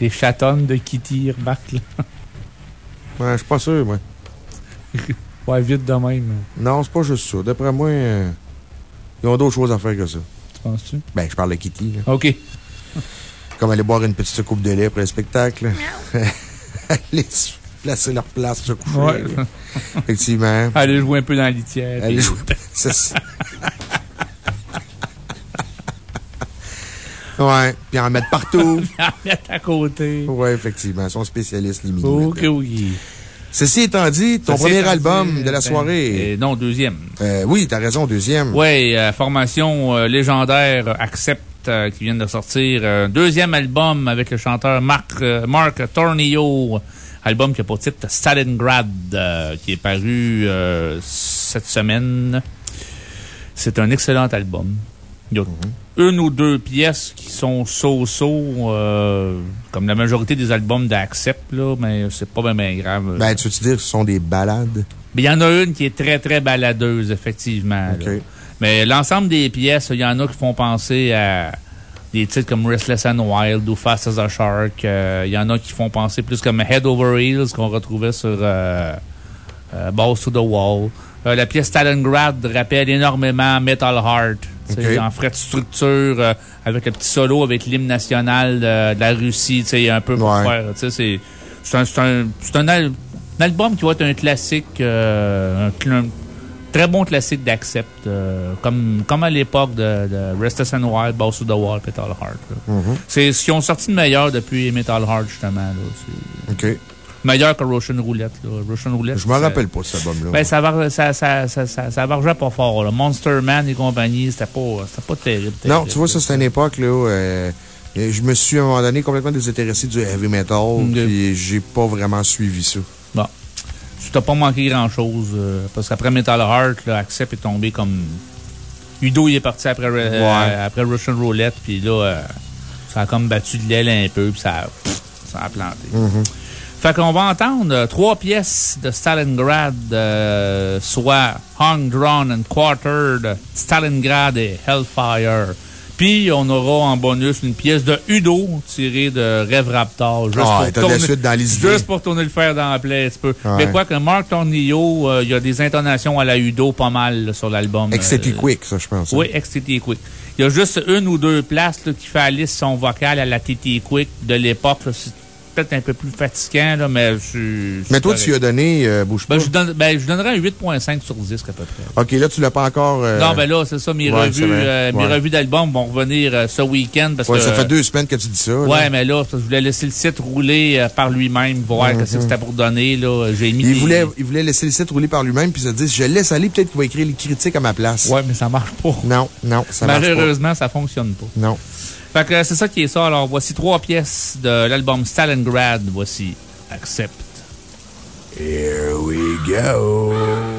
les chatonnes de Kitty, remarque, là. Ouais, je suis pas sûr, moi. Ouais, vite de même. Non, c'est pas juste ça. D'après moi, euh, ils ont d'autres choses à faire que ça. Tu penses-tu? Ben, je parle de Kitty. là. OK. Comme aller boire une petite coupe de lait après le spectacle. aller se placer leur place, se coucher. Ouais. Effectivement. Aller jouer un peu dans la litière. Aller jouer. C'est ça. Ouais, puis en mettre partout. en mettre à côté. Ouais, effectivement. Ils sont spécialistes, les OK, oui. Ceci étant dit, ton Ceci premier album dit, de la ben, soirée. euh, non, deuxième. Euh, oui, t'as raison, deuxième. Oui, euh, formation euh, légendaire Accept qui vient de sortir. euh, deuxième album avec le chanteur Marc, Mark Tornillo. Album qui a pour titre Stalingrad, qui est paru cette semaine. C'est un excellent album. Il y a une ou deux pièces qui sont so-so, euh, comme la majorité des albums d'Accept, là, mais c'est pas vraiment grave. Ben, tu veux-tu dire que ce sont des balades? Mais il y en a une qui est très, très baladeuse, effectivement. Mais l'ensemble des pièces, il y en a qui font penser à des titres comme Restless and Wild ou Fast as a Shark. Euh, Il y en a qui font penser plus comme Head Over Heels qu'on retrouvait sur euh, Balls to the Wall. Euh, la pièce Stalingrad rappelle énormément Metal Heart. Tu sais, OK. En frais de structure, euh, avec le petit solo avec l'hymne national de, de la Russie, un peu pour Ouais. faire. tu sais, C'est un, un, un al- un album qui va être un classique, euh, un, très bon classique d'Accept, euh, comme, comme à l'époque de, de Restless and Wild, Boss to the Wall, Metal Heart. Mhm. C'est ce qu'ils ont sorti de meilleur depuis Metal Heart, justement. Là. OK. Meilleur que Russian Roulette. Là. Russian Roulette. Je me ça- rappelle pas de cet album-là. Ben, ça, var- ça, ça, ça, ça, ça vargeait pas fort. Là. Monster Man et compagnie, c'était pas, c'était pas terrible, Non, tu vois, ça, c'est une époque, là, où, euh, je me suis, à un moment donné, complètement désintéressé du heavy metal, puis j'ai pas vraiment suivi ça. Bon. Tu t'as pas manqué grand-chose, euh, parce qu'après Metal Heart, là, Accept est tombé comme... Udo, il est parti après, euh, Ouais. après Russian Roulette, puis là, euh, ça a comme battu de l'aile un peu, puis ça, ça a planté. Mhm. Fait qu'on va entendre euh, trois pièces de Stalingrad, euh, soit Hung, Drawn and Quartered, Stalingrad et Hellfire. Puis, on aura en bonus une pièce de Udo tirée de Rêve Raptor. Juste Ah, pour tourner- suite dans les. Juste pour tourner le fer dans la plaie. Ouais. Mais quoi que Mark Tornillo, euh, il y a des intonations à la Udo pas mal là, sur l'album. Euh, Quick, ça, je pense. oui, ex-TT Quick. Il y a juste une ou deux places là, qui liste son vocal à la TT Quick de l'époque. Là. Peut-être un peu plus fatigant, là, mais je. Mais toi, tu lui as donné, euh, bouge pas. Ben, je, donne, ben, je donnerais un 8.5 sur 10 à peu près. OK, là, tu l'as pas encore. euh, Non, ben là, c'est ça. Mes ouais, revues, euh, Ouais. revues d'album vont revenir euh, ce week-end. parce Ouais, que, ça fait deux semaines que tu dis ça. là. Ouais, mais là, parce que je voulais laisser le site rouler par lui-même, voir Mhm. qu'est-ce que c'était pour donner. là. J'ai mis Il des- voulait, il voulait laisser le site rouler par lui-même, puis se dire, je laisse aller, peut-être qu'il va écrire les critiques à ma place. Ouais, mais ça marche pas. Non, non, ça marche pas. Malheureusement, ça fonctionne pas. Non. Fait que euh, c'est ça qui est ça. Alors, voici trois pièces de l'album Stalingrad. Voici Accept. Here we go.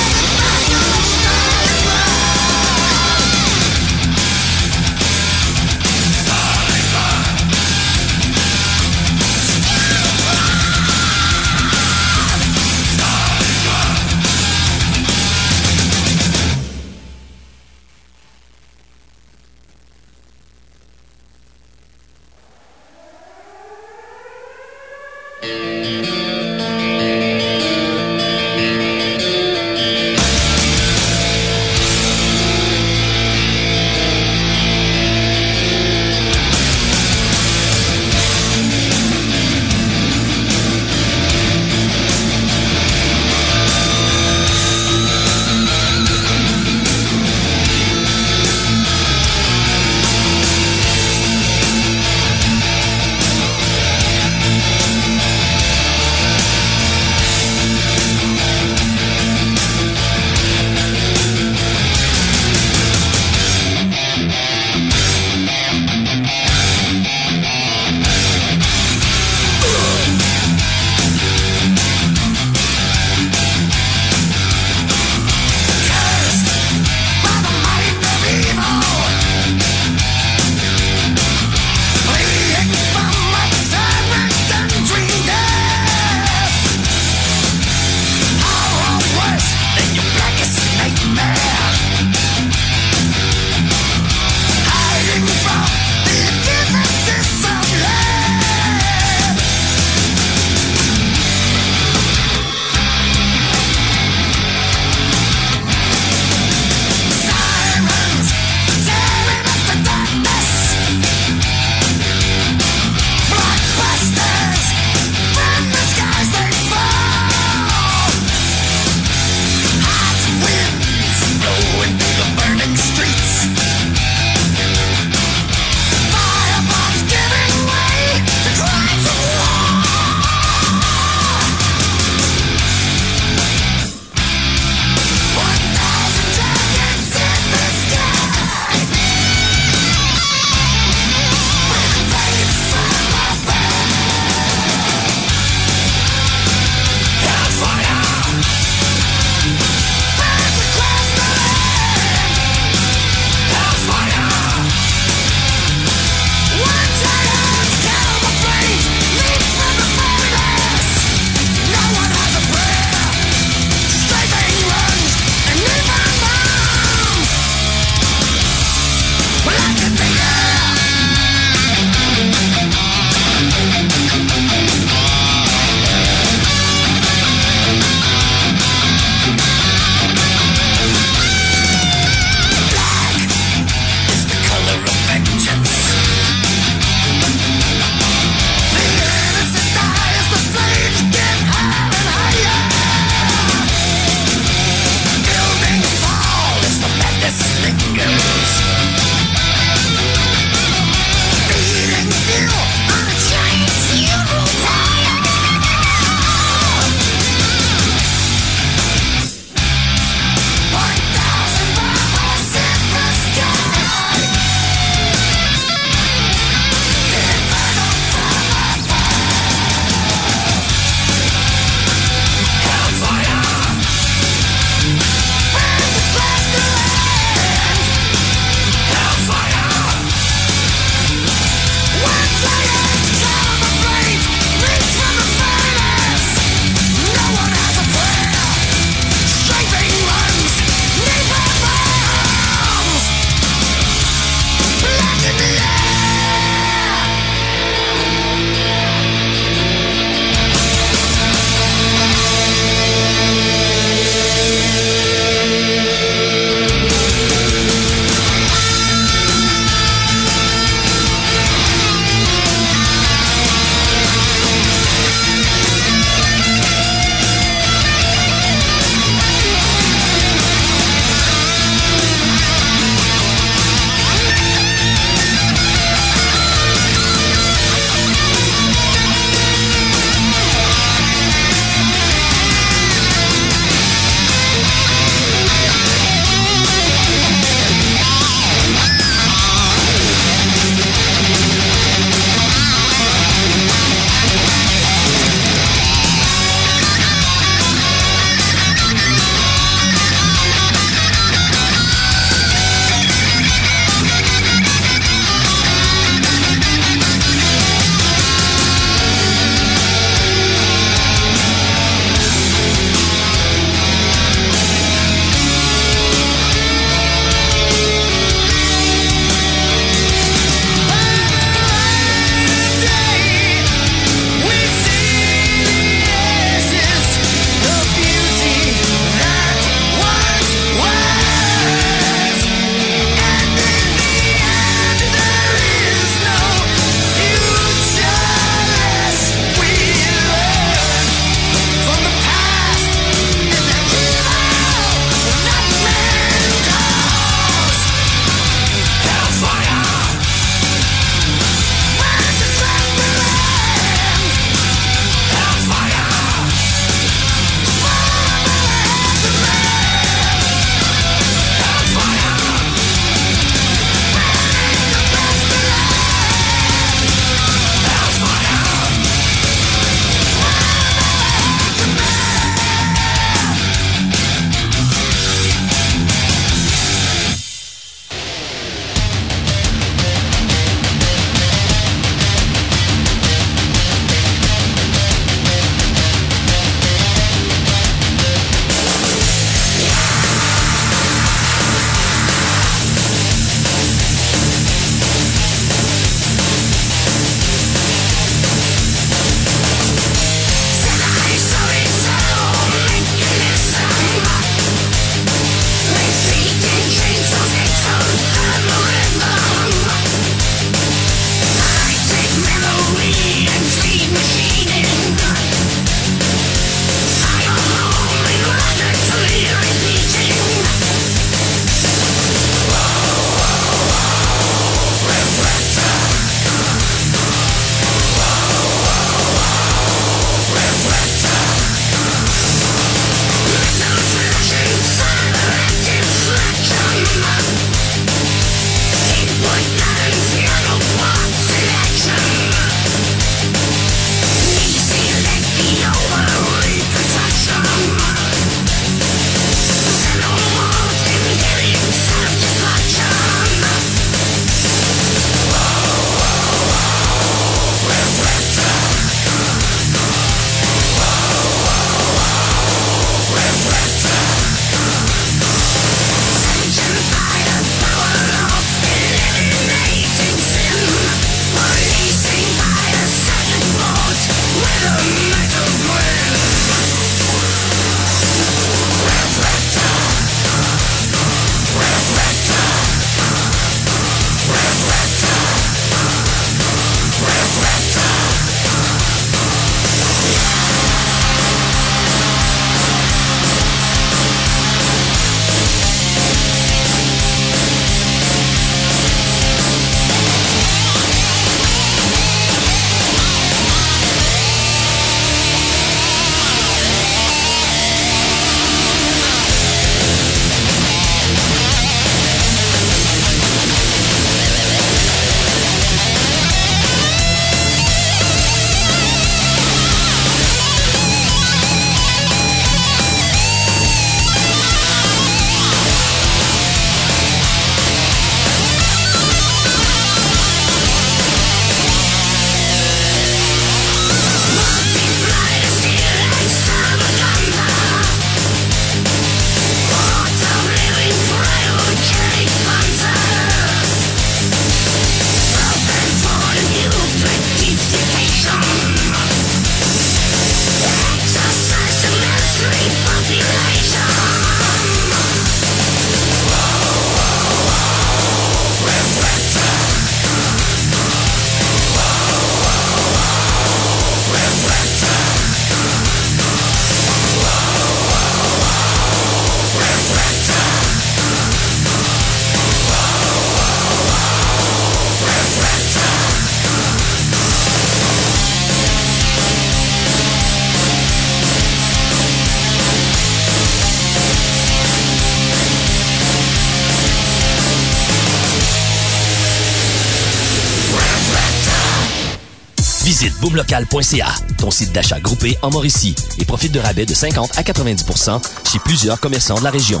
boomlocal.ca, ton site d'achat groupé en Mauricie, et profite de rabais de 50 à 90% chez plusieurs commerçants de la région.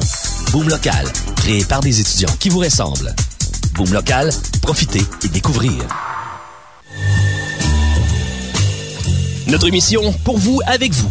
Boom Local, créé par des étudiants qui vous ressemblent. Boom Local, profitez et découvrir. Notre émission, pour vous, avec vous.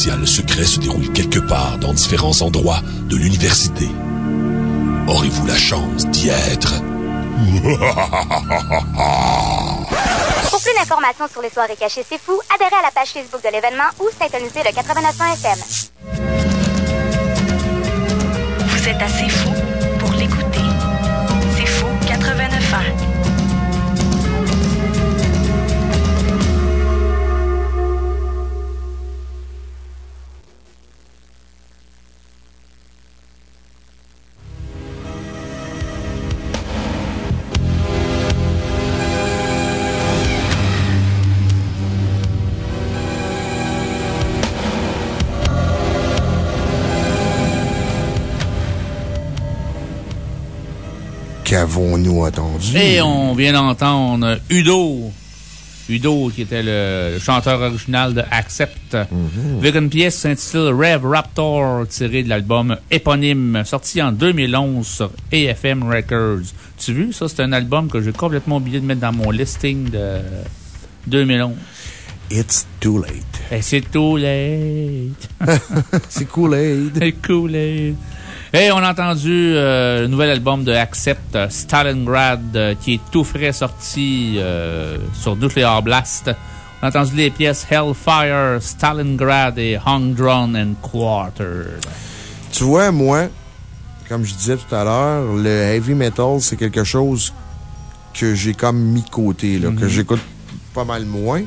spécial secret se déroule quelque part dans différents endroits de l'université. Aurez-vous la chance d'y être? Pour plus d'informations sur les soirées cachées C'est Fou, adhérez à la page Facebook de l'événement ou synthonisez le 89.1 FM. Vous êtes assez fou Qu'avons-nous entendu? Et on vient d'entendre Udo. Udo, qui était le chanteur original de Accept. Avec une pièce s'intitule Rev Raptor, tirée de l'album éponyme, sorti en 2011 sur AFM Records. Tu as vu, ça, c'est un album que j'ai complètement oublié de mettre dans mon listing de 2011. It's too late. C'est too late. c'est Kool-Aid. C'est Kool-Aid. Et on a entendu euh, le nouvel album de Accept, euh, Stalingrad, euh, qui est tout frais sorti euh, sur Nuclear Blast. On a entendu les pièces Hellfire, Stalingrad et Hung Drone and Quartered. Tu vois, moi, comme je disais tout à l'heure, le heavy metal, c'est quelque chose que j'ai comme mis de côté, là, que Mhm. j'écoute pas mal moins.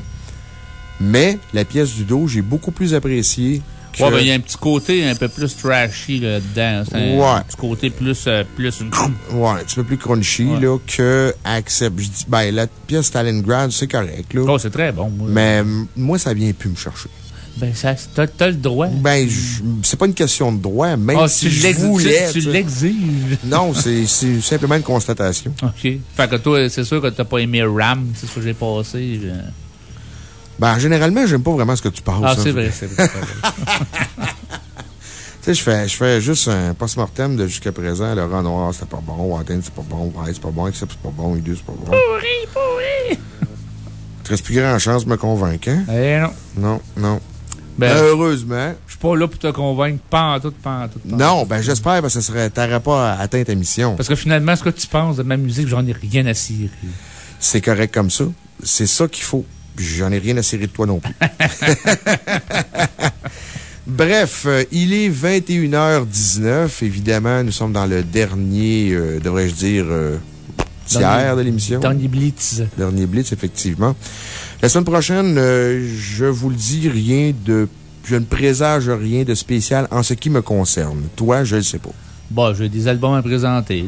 Mais la pièce du dos, j'ai beaucoup plus apprécié. Ouais, ben, il y a un petit côté un peu plus trashy là-dedans. C'est un Ouais. petit côté plus. euh, plus Ouais, un petit peu plus crunchy, là, que Accept. Je dis, ben, la pièce Stalingrad, c'est correct, là. Oh, c'est très bon, moi. Mais, moi, ça vient plus me chercher. Ben, ça, t'as, le droit. Ben, c'est pas une question de droit, même Ah, si je voulais. tu- l'exiges. Non, c'est c'est simplement une constatation. OK. Fait que toi, c'est sûr que t'as pas aimé Ram, c'est ce que j'ai passé. je- Ben, généralement, j'aime pas vraiment ce que tu parles. Ah, ça. c'est vrai, c'est vrai. Tu sais, je fais, je fais juste un post-mortem de jusqu'à présent. Laurent Noir, c'était pas bon. Wantain, c'est pas bon. Ouais, c'est pas bon. Accept, c'est pas bon. Idus, c'est pas bon. Pourri, pourri! Tu restes plus grand chance de me convaincre, hein? Eh non. Non, non. Ben, Heureusement. Je suis pas là pour te convaincre, pas en tout, pas en tout. Non, ben, j'espère, parce que ça serait, t'aurais pas atteint ta mission. Parce que finalement, ce que tu penses de ma musique, j'en ai rien à cirer. C'est correct comme ça. C'est ça qu'il faut. J'en ai rien à cirer de toi non plus. Bref, euh, il est 21h19. Évidemment, nous sommes dans le dernier, euh, devrais-je dire, euh, tiers de l'émission. Dernier Blitz. Dernier Blitz, effectivement. La semaine prochaine, euh, je vous le dis, rien de. Je ne présage rien de spécial en ce qui me concerne. Toi, je ne sais pas. Bon, j'ai des albums à présenter.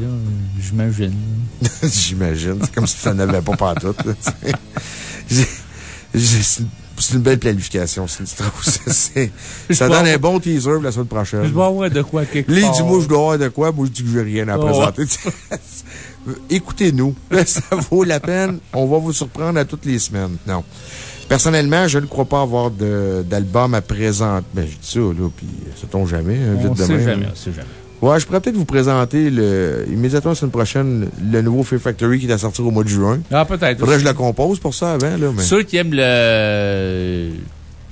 J'imagine. J'imagine. C'est comme si tu n'en avais pas pantoute, C'est une belle planification, Sinistros. C'est- Ça donne un bon teaser pour la semaine prochaine. Je vais avoir de quoi quelque part. dit, moi, je dois avoir de quoi. Moi, je dis que j'ai rien à Oh. présenter. Écoutez-nous. Ça vaut la peine. On va vous surprendre à toutes les semaines. Non. Personnellement, je ne crois pas avoir d'album à présenter. Ben, je dis ça, là, puis ça tombe jamais. hein, On vite sait demain, jamais, hein. on sait jamais. Ouais, je pourrais peut-être vous présenter le, immédiatement la semaine prochaine le nouveau Fear Factory qui est à sortir au mois de juin. Ah, peut-être. Faudrait que je la compose pour ça avant, là. Mais... Ceux qui aiment le,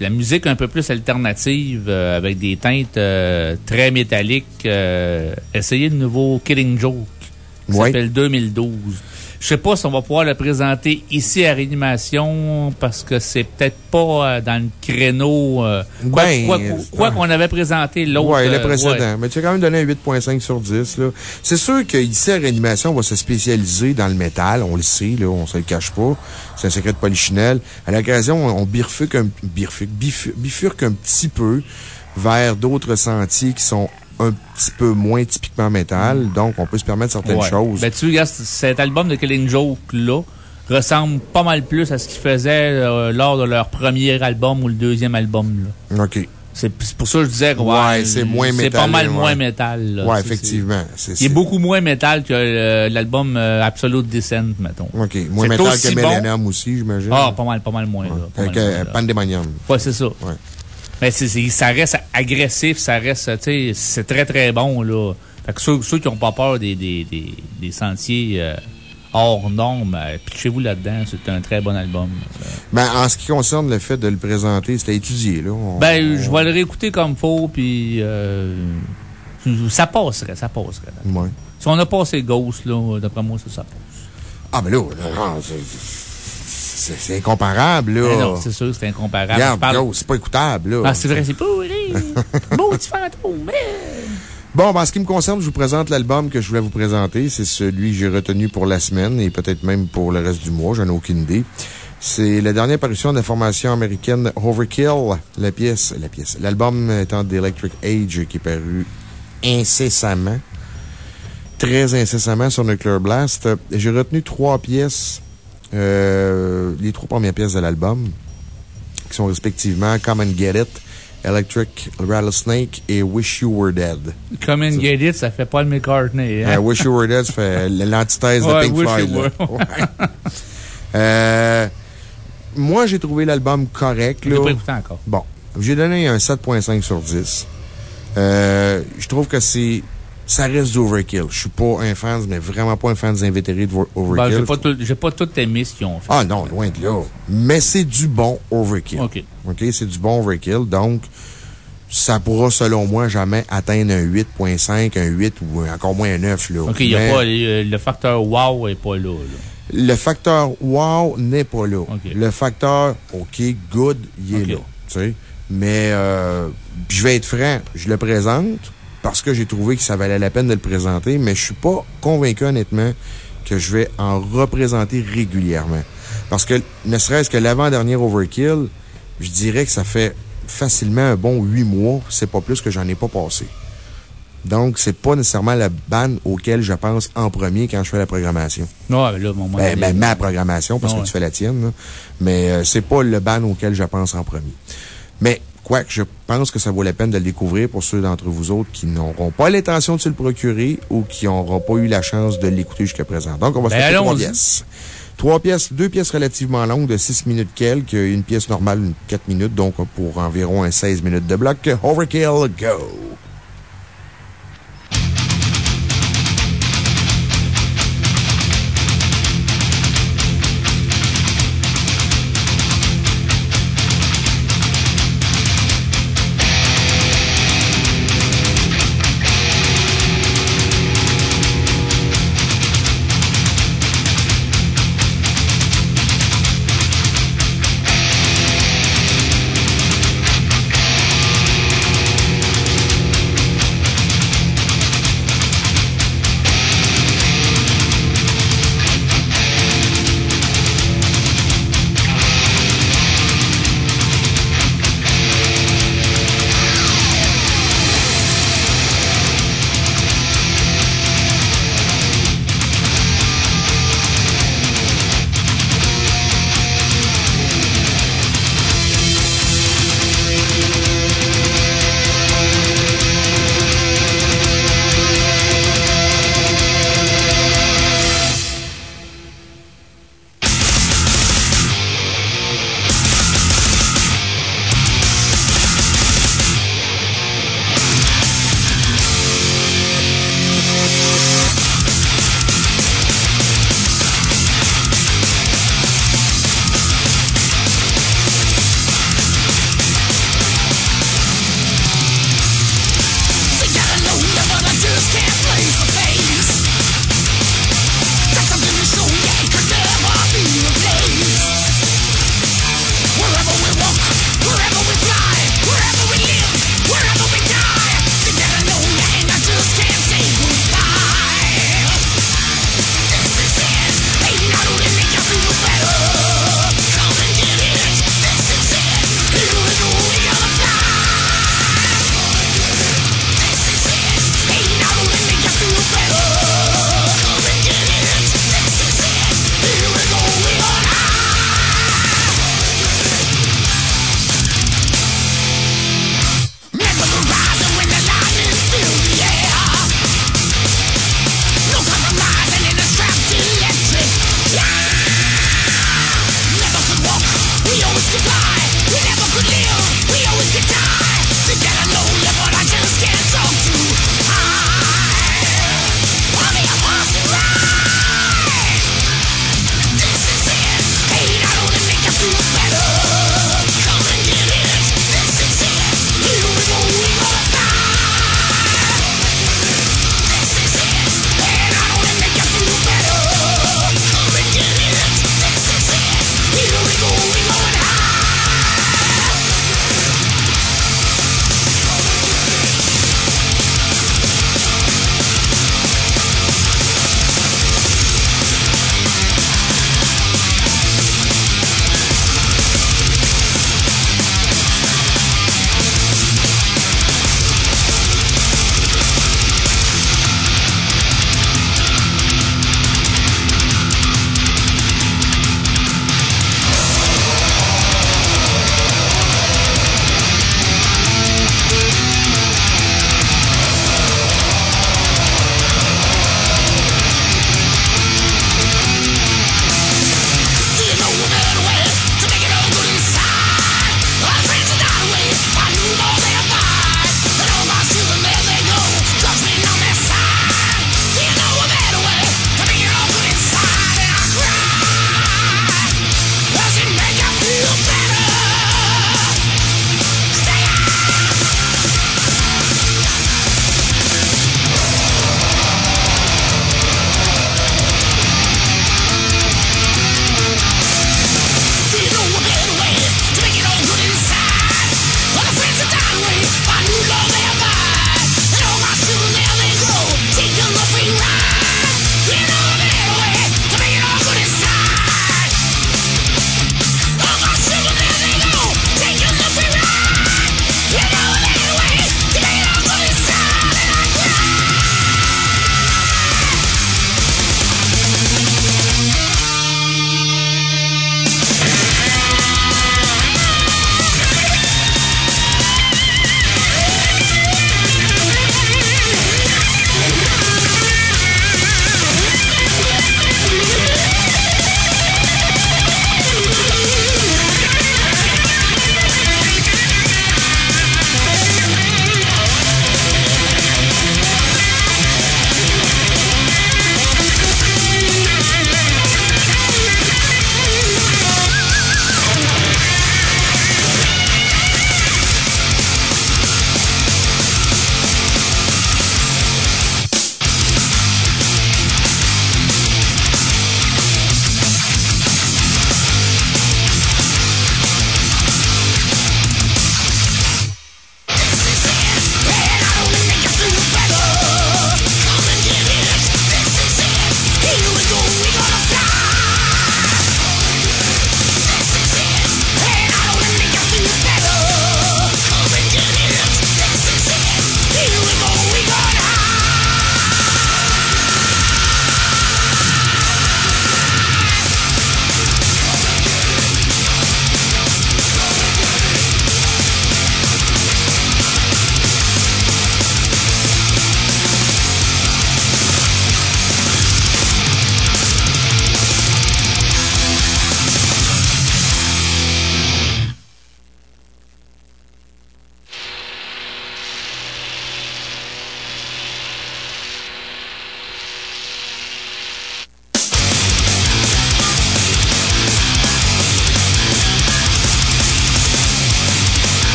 la musique un peu plus alternative, euh, avec des teintes euh, très métalliques, euh, essayez le nouveau Killing Joke, qui Ouais. s'appelle 2012. Je sais pas si on va pouvoir le présenter ici à Réanimation, parce que c'est peut-être pas euh, dans le créneau... euh, quoi Ben, quoi- qu'on avait présenté l'autre... Ouais, le euh, précédent. ouais. Mais tu as quand même donné un 8.5 sur 10, là. C'est sûr qu'ici, à Réanimation, on va se spécialiser dans le métal. On le sait, là. On se le cache pas. C'est un secret de polichinelle. À l'occasion, on bifurque un, bifurque, bifurque un petit peu vers d'autres sentiers qui sont un petit peu moins typiquement métal. Donc, on peut se permettre certaines Ouais. choses. Ben, tu regardes, cet album de Killing Joke-là ressemble pas mal plus à ce qu'ils faisaient euh, lors de leur premier album ou le deuxième album. Là. OK. C'est pour ça que je disais que ouais, Ouais, c'est moins C'est pas mal ouais. moins métal. là. Ouais, C'est- effectivement. c'est- Il est beaucoup moins métal que euh, l'album euh, Absolute Descent, mettons. OK. Moins métal que bon. Millennium aussi, j'imagine. Ah, pas mal, pas mal moins. là, pas Avec là. Pandemonium. Ouais, c'est ça. Mais c'est- c'est- ça reste agressif, ça reste, tu sais, c'est très très bon, là. Fait que ceux, ceux qui n'ont pas peur des, des, des, des sentiers euh, hors normes, euh, pitchez-vous là-dedans, c'est un très bon album. Ben, en ce qui concerne le fait de le présenter, c'était étudié, là. On- Ben, je vais le réécouter comme faut, puis euh, ça passerait, ça passerait. Ouais. Si on a passé Ghost, là, d'après moi, ça, ça passe. Ah, mais là, non, c'est- incomparable, là. Mais non, c'est sûr, c'est incomparable. Regarde, parle- c'est pas écoutable, là. Ah, c'est vrai, c'est pourri. Beau petit fantôme, Bon, ben, en ce qui me concerne, je vous présente l'album que je voulais vous présenter. C'est celui que j'ai retenu pour la semaine et peut-être même pour le reste du mois. J'en ai aucune idée. C'est la dernière parution de la formation américaine Overkill. La pièce, la pièce. L'album étant d'Electric Age qui est paru incessamment. Très incessamment sur Nuclear Blast. J'ai retenu trois pièces, les trois premières pièces de l'album, qui sont respectivement Come and Get It, Electric Rattlesnake et Wish You Were Dead. Come and get it, ça fait pas le McCartney. Hein? Euh, Wish You Were Dead, ça fait l'antithèse Ouais, de Pink Wish Floyd. You là. Were. Ouais. Euh, moi, j'ai trouvé l'album correct. Je l'ai pas écouté encore. Bon. J'ai donné un 7.5 sur 10. Euh, je trouve que c'est. Ça reste du overkill. Je suis pas un fan, mais vraiment pas un fan des invétérés de vo- Ben, overkill. j'ai pas, tout, j'ai pas tout aimé ce qu'ils ont fait. Ah non, loin de là. Mais c'est du bon overkill. OK. OK, c'est du bon overkill. Donc, ça pourra, selon moi, jamais atteindre un 8.5, un 8 ou encore moins un 9, là. OK, y a Mais pas, euh, le facteur wow est pas là. là. Le facteur wow n'est pas là. Le facteur OK, good, il est là. Tu sais. Mais, euh, je vais être franc, je le présente parce que j'ai trouvé que ça valait la peine de le présenter, mais je suis pas convaincu, honnêtement, que je vais en représenter régulièrement. Parce que, ne serait-ce que l'avant-dernier Overkill, je dirais que ça fait facilement un bon huit mois, c'est pas plus que j'en ai pas passé. Donc, c'est pas nécessairement la bande auquel je pense en premier quand je fais la programmation. Non, ben là, mon Ben, ben, ma programmation, parce que ouais. tu fais la tienne, là. Mais euh, c'est pas le ban auquel je pense en premier. Mais, quoique, je pense que ça vaut la peine de le découvrir pour ceux d'entre vous autres qui n'auront pas l'intention de se le procurer ou qui n'auront pas eu la chance de l'écouter jusqu'à présent. Donc, on va se Ben, faire trois pièces. Trois pièces, deux pièces relativement longues de 6 minutes quelques, une pièce normale, une 4 minutes, donc pour environ un 16 minutes de bloc. Overkill, go!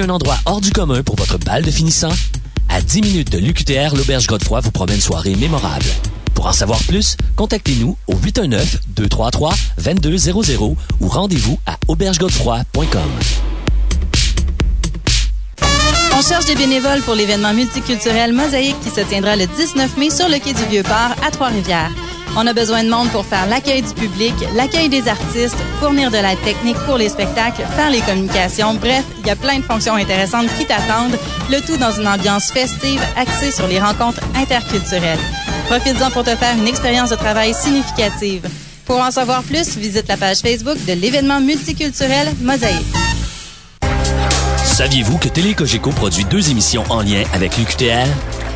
Un endroit hors du commun pour votre bal de finissant? À 10 minutes de l'UQTR, l'Auberge Godefroy vous promet une soirée mémorable. Pour en savoir plus, contactez-nous au 819-233-2200 ou rendez-vous à aubergegodefroy.com. On cherche des bénévoles pour l'événement multiculturel Mosaïque qui se tiendra le 19 mai sur le quai du Vieux-Port à Trois-Rivières. On a besoin de monde pour faire l'accueil du public, l'accueil des artistes, fournir de la technique pour les spectacles, faire les communications. Bref, il y a plein de fonctions intéressantes qui t'attendent, le tout dans une ambiance festive axée sur les rencontres interculturelles. Profites-en pour te faire une expérience de travail significative. Pour en savoir plus, visite la page Facebook de l'événement multiculturel Mosaïque. Saviez-vous que Télécogeco produit deux émissions en lien avec l'UQTR?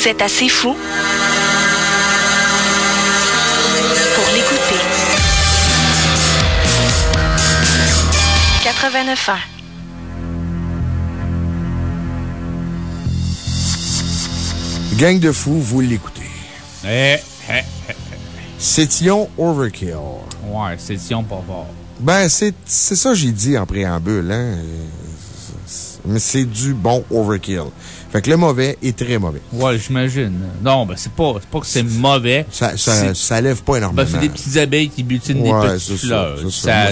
Vous êtes assez fou pour l'écouter. 89 ans. Gang de fous, vous l'écoutez. Eh, eh, eh, eh. Overkill. Ouais, sétillon pas fort. Ben, c'est c'est ça que j'ai dit en préambule, hein. Mais c'est du bon overkill. Fait que le mauvais est très mauvais. Ouais, j'imagine. Non, ben, c'est pas, c'est pas que c'est mauvais. Ça, ça, ça lève pas énormément. Ben, c'est des petites abeilles qui butinent Ouais, des petites fleurs.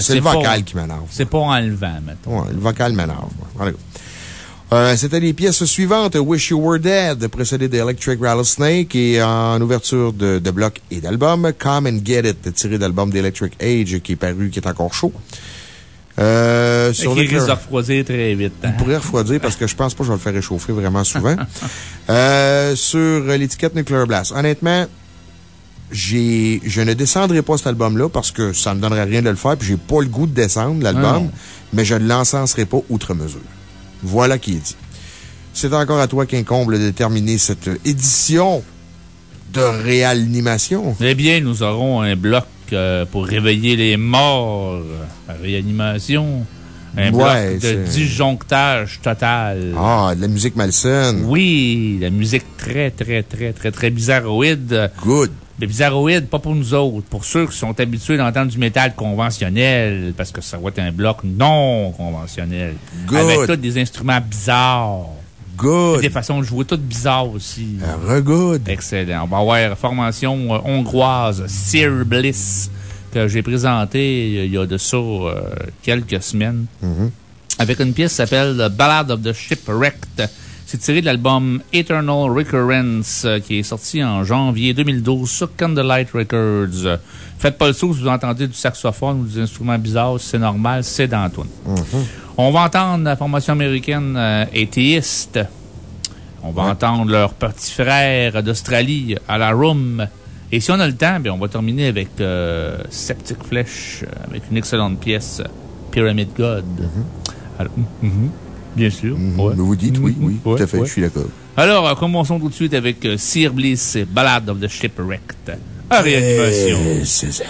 c'est le pas- vocal qui m'énerve. C'est pas enlevant, mettons. Ouais, le vocal m'énerve. Euh, C'était les pièces suivantes. Wish You Were Dead, précédé d'Electric Rattlesnake et en ouverture de, de bloc et d'album. Come and Get It, tiré d'album d'Electric Age qui est paru, qui est encore chaud. Euh, Sur qui risque de refroidir très vite. hein. Il pourrait refroidir parce que je pense pas que je vais le faire réchauffer vraiment souvent. Euh, sur l'étiquette Nuclear Blast. Honnêtement, j'ai, je ne descendrai pas cet album-là parce que ça me donnerait rien de le faire puis j'ai pas le goût de descendre Ah l'album, non. mais je ne l'encenserai pas outre mesure. Voilà qui est dit. C'est encore à toi qu'incombe de déterminer cette édition de réanimation. Eh bien, nous aurons un bloc euh, pour réveiller les morts réanimation. Un Ouais, bloc de disjonctage total. Ah, de la musique malsaine. Oui, la musique très, très, très, très, très bizarroïde. Good. Mais bizarroïde, pas pour nous autres. Pour ceux qui sont habitués d'entendre du métal conventionnel, parce que ça va être un bloc non conventionnel. Good. Avec tous des instruments bizarres. Des façons de jouer toutes bizarres aussi. Regood. Excellent. On va avoir formation euh, hongroise, Sir Bliss, que j'ai présenté il y a de ça euh, quelques semaines. Mm-hmm. Avec une pièce qui s'appelle The Ballad of the Shipwrecked. C'est tiré de l'album Eternal Recurrence, euh, qui est sorti en janvier 2012 sur Candlelight Records. Faites pas le saut si vous entendez du saxophone ou des instruments bizarres, c'est normal, c'est dans la toune. On va entendre la formation américaine euh, Atheist. On va entendre leur petit frère d'Australie à la Room. Et si on a le temps, bien, on va terminer avec euh, Septic Flesh, euh, avec une excellente pièce, Pyramid God. Alors, mhm, bien sûr. ouais. Vous dites oui, oui, Ouais, tout à fait, ouais. je suis d'accord. Alors, euh, commençons tout de suite avec euh, Sir Bliss et Ballad of the Shipwrecked. À réanimation. C'est ça.